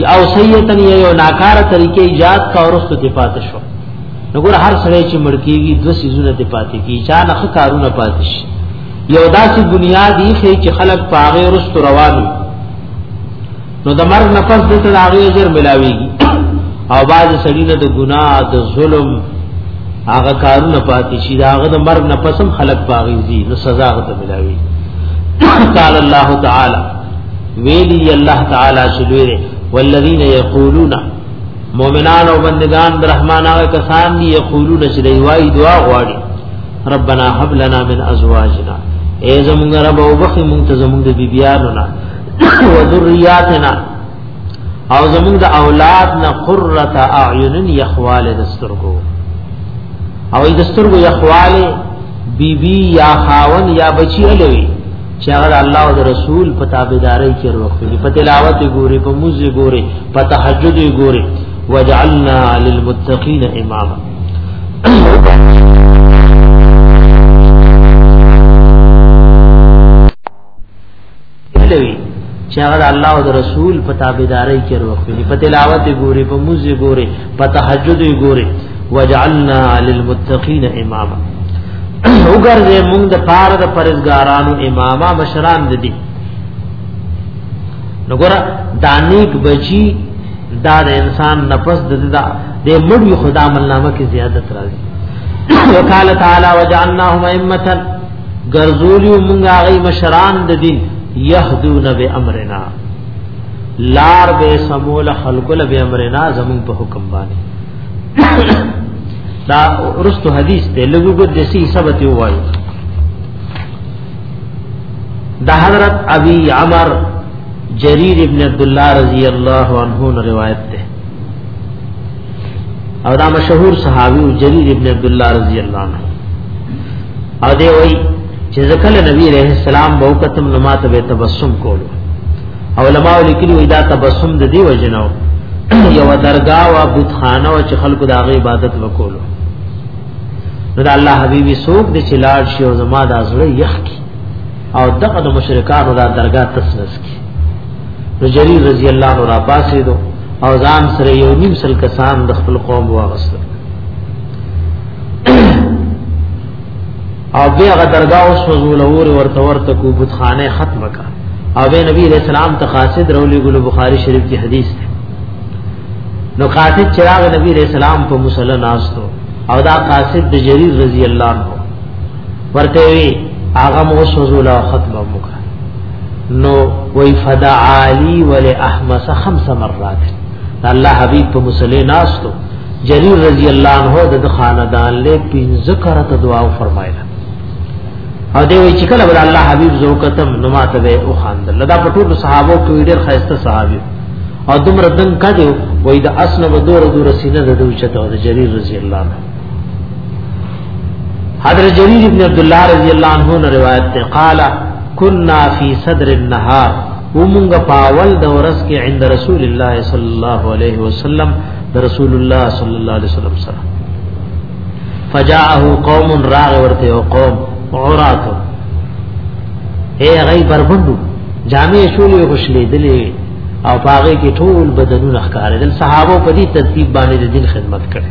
یا او سیتن یو ناکاره طریقې ایجاد کا ورستو ته پاتې شو نګور هر سړی چې مړکیږي د سيزونه ته پاتې کی چا نه کارونه پاتې شي یو داسې بنیاد یې چې خلک پاغه ورستو روانو نو د مرګ نفس د تلاغي اجر ملاويږي او باز سړی نه د ګناه د ظلم هغه کارونه پاتې شي دا هغه د مرګ نه پسم خلق پاغي دي نو سزا هغه ته ملاوي قال الله تعالی ویلی الله تعالی شلوی والذین یقولون مؤمنان او بندگان الرحمن هغه کسان دی یقولون چې دی وای دعا غواړي ربنا هب لنا من ازواجنا اے زمونږ رب او بخي مونږ ته زمونږ د بیبيانو نه و ذریاتنا او زمونږ د اولاد نه قرۃ اعین یخوال دسترګو او دسترګو یخوال بیبي یا خاون یا بچی الوی چې هغه الله او رسول په تابعداري کې وروخلي په تلاوت ګوري په موز ګوري په تهجد ګوري وجعلنا للمتقين اماما چې هغه الله او رسول په تابعداري کې وروخلي په تلاوت ګوري په موز ګوري په تهجد ګوري وجعلنا للمتقین اماما وګرځې موږ د پار د پرزګارانو اماما مشران دي نګور دانیک بچی دا د انسان نفس د دا د مړي خدا ملنامه کې زیادت راځي وقال تعالی وجعلناهم ائمه ګرځولیو مونږ هغه مشران د دین یهدون به امرنا لار به سمول خلق له به امرنا زمون په حکم باندې دا رستو حدیث ته لګو ګد دسی سبت وای دا حضرت ابي عمر جرير ابن عبد الله رضی الله عنه روایت ده او دا مشهور صحابي جرير ابن عبد الله رضی الله عنه او دی وای چې ځکه نبی عليه السلام به کتم نماته به تبسم کولو علماء لیکلي وای دا تبسم د دی وجنو یو درگاه او بتخانه او چې خلکو د هغه عبادت وکولو نو دا الله حبيبي سوق د چلاړ شي او زما د ازړه یخ کی او دغه د مشرکانو دا درگاه تسنس نو جریر رضی الله عنه را پاسې دو او ځان سره یو نیم سل کسان د خپل قوم واغسته او بیا غ درگاه اوس فزول اور ورته ورته کو بت خانه ختم کا او بیا نبی علیہ السلام ته قاصد رولی ګل بخاری شریف کی حدیث ده نو قاصد چراغ نبی علیہ السلام په مصلی ناستو او دا قاصد د جریر رضی الله عنه ورته وی هغه مو فزول ختم وکړه نو وی فدعالی ول احمس خمس مرات الله حبیب په مصلی ناستو جریر رضی الله عنه د خاندان له پنځه کرت دعا فرمایله او دی وی چې کله بل الله حبیب زو کتم نو ماته به او خاندل دا په ټول صحابه کې ډېر خاصه صحابي او دومره دن کړي وای د اسنه به دور دور سینه د دوی چته د جریر رضی الله عنه حضرت جریر ابن عبداللہ رضی اللہ عنہ نے روایت تے قال کنا فی صدر النهار ومنگ پاول دورس کے عند رسول اللہ صلی اللہ علیہ وسلم در رسول اللہ صلی اللہ علیہ وسلم سره فجاءه قوم راغ ورته او قوم عورات اے غی بربندو جامع شولې غشلې دلې او پاغه کې ټول بدنونه ښکارېدل صحابه په دې ترتیب باندې د دین خدمت کړي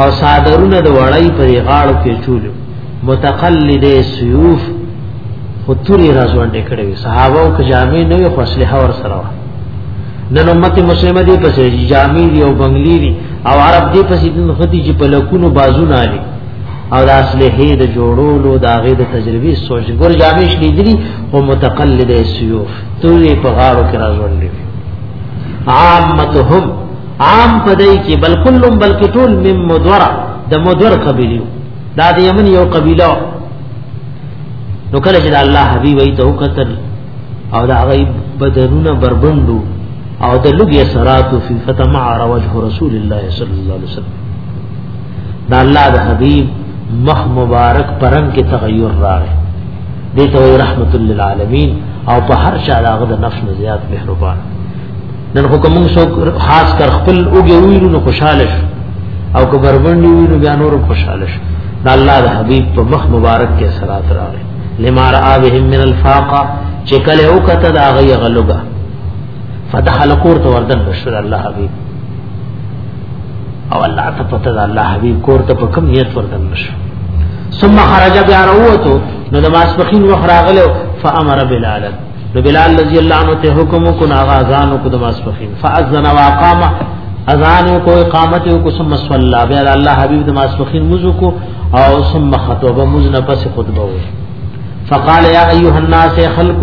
او صادرونه د وړای په غاړو کې چولو متقلد سيوف خطوري رازوان ډکړې صحابه او جامع نه وي خو اصله ور سره نن امت مسلمه دي پسې جامع دي او بنگلي دي او عرب دي پسې د خدي چې په لکونو بازو نه علي او د اصله د جوړولو د هغه د تجربي سوچ ګور جامع شلې دي او متقلد سيوف توري په غاړو کې رازوان دي عامتهم عام پدای کې بل کلم بلکې ټول مم مدور د مدور قبیلو دا د یمن یو قبیله نو کله چې الله حبیب ای ته وکتل او دا غي بدرونه بربندو او د لګي سراتو فی فتم عر وجه رسول الله صلی الله علیه وسلم دا الله د حبیب مخ مبارک پرن کې تغیر راغی دته رحمت للعالمین او په هر شاله غد نفس زیات مهربان نن خو کوم څوک خاص کر خپل اوګه ویرو نو خوشاله شو او که بربندې ویرو بیا نور خوشاله شو دا الله د حبیب په مخ مبارک کې سرات راغی لما را بهم من الفاقه چې کله او کته دا غي غلوګه فدخل کور ته وردن بشر الله حبیب او الله ته پته دا الله حبیب کور ته په کوم نیت وردن بشر ثم خرج بیا روته نو د ماسپخین وخراغلو فامر بلالا نو بلال رضی الله عنه ته حکم کو ناغا اذان کو د ماسپخین فاذن واقام اذان کو اقامت کو ثم صلى بیا الله حبیب د ماسپخین مزو کو او ثم خطبه مز نه پس خطبه و فقال يا ايها الناس خلق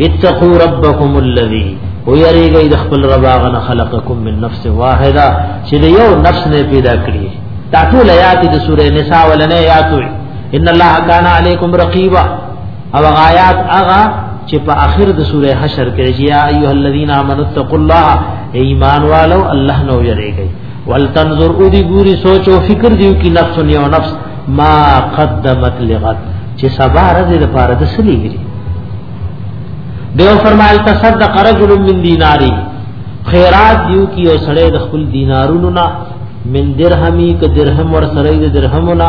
اتقوا ربكم الذي ويريږي د خپل رب غن خلقکم من نفس واحده چې یو نفس نه پیدا کړی دا ټول آیات د سوره نساء ولنه آیات ان الله کان علیکم رقیبا او آیات هغه چې په اخر د سوره حشر کې چې یا ایه الذین آمنوا اتقوا الله ایمان والو الله نو یریږي ولتنظر او دی ګوري سوچ او فکر دیو کی نفس یو نفس ما قدمت لغت چې سبا رز د پاره د سلی ګری دیو فرمایل تصدق رجل من دیناری خیرات دیو کی او سړی د خپل دینارونو نه من درهمی ک درهم ور سره د درهمونه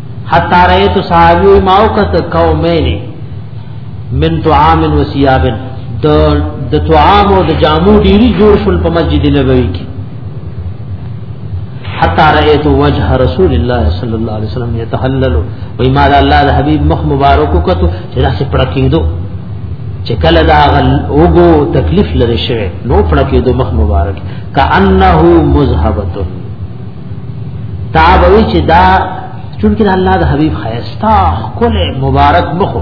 حتا رایت صحابی ما وکت قومین من طعام و ثياب د د طعام او د جامو ډیری جوړ شول په مسجد نبوي کې حتا رایت وجه رسول الله صلی الله علیه وسلم يتحلل و ما الله د حبیب مخ مبارک وکتو چې داسې پړکېدو چې کله دا غل اوګو تکلیف لري شوی نو پړکېدو مخ مبارک کانه مذهبتن تا به وی چې دا چونکه الله د حبيب خيستا خپل مبارک مخو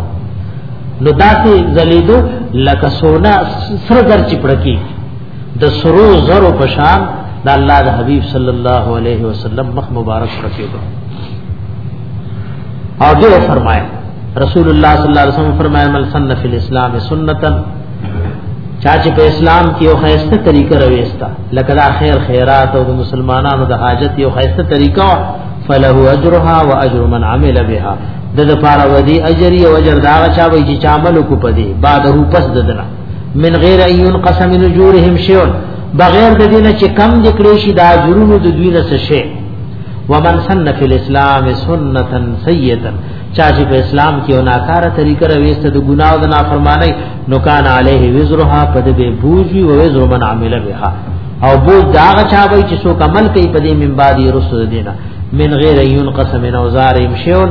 نو داسې زلیدو لکه سونا سره در چپړکی د سرو زرو پشان د الله د حبيب صلی الله علیه وسلم مخ مبارک رکیدو او دې فرمایي رسول الله صلی الله علیه وسلم فرمایي مل سن فی الاسلام سنتا چا چې په اسلام کې یو خیسته طریقه راويستا لکه دا خیر خیرات او د مسلمانانو د حاجت یو خیسته طریقه فله اجرها واجر من عمل بها د لپاره ودی اجر او اجر دا چا وی چې عمل کو پدی بعد هو پس ددنا من غیر ایون قسم نجورهم شیون بغیر د دینه چې کم دکړې شي دا جرونو د دوی نه څه شي ومن سن فی الاسلام سنتا سیئه چا چې په اسلام کې او ناکاره طریقه راويسته د ګناه او د نافرمانی نو کان علیه وزرها پد به بوجي او وزر من عمل بها او بو دا چا وای چې سو کمل کوي په دې من بعد رسول دینا من غیر یون قسم او زار امشون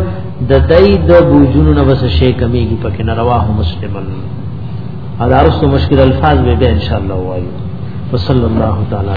د دای د بوجونو نه وسه شی کمیږي پکې نه رواه مسلمن او دا رسو مشکل الفاظ به ان شاء الله وایو وصلی الله تعالی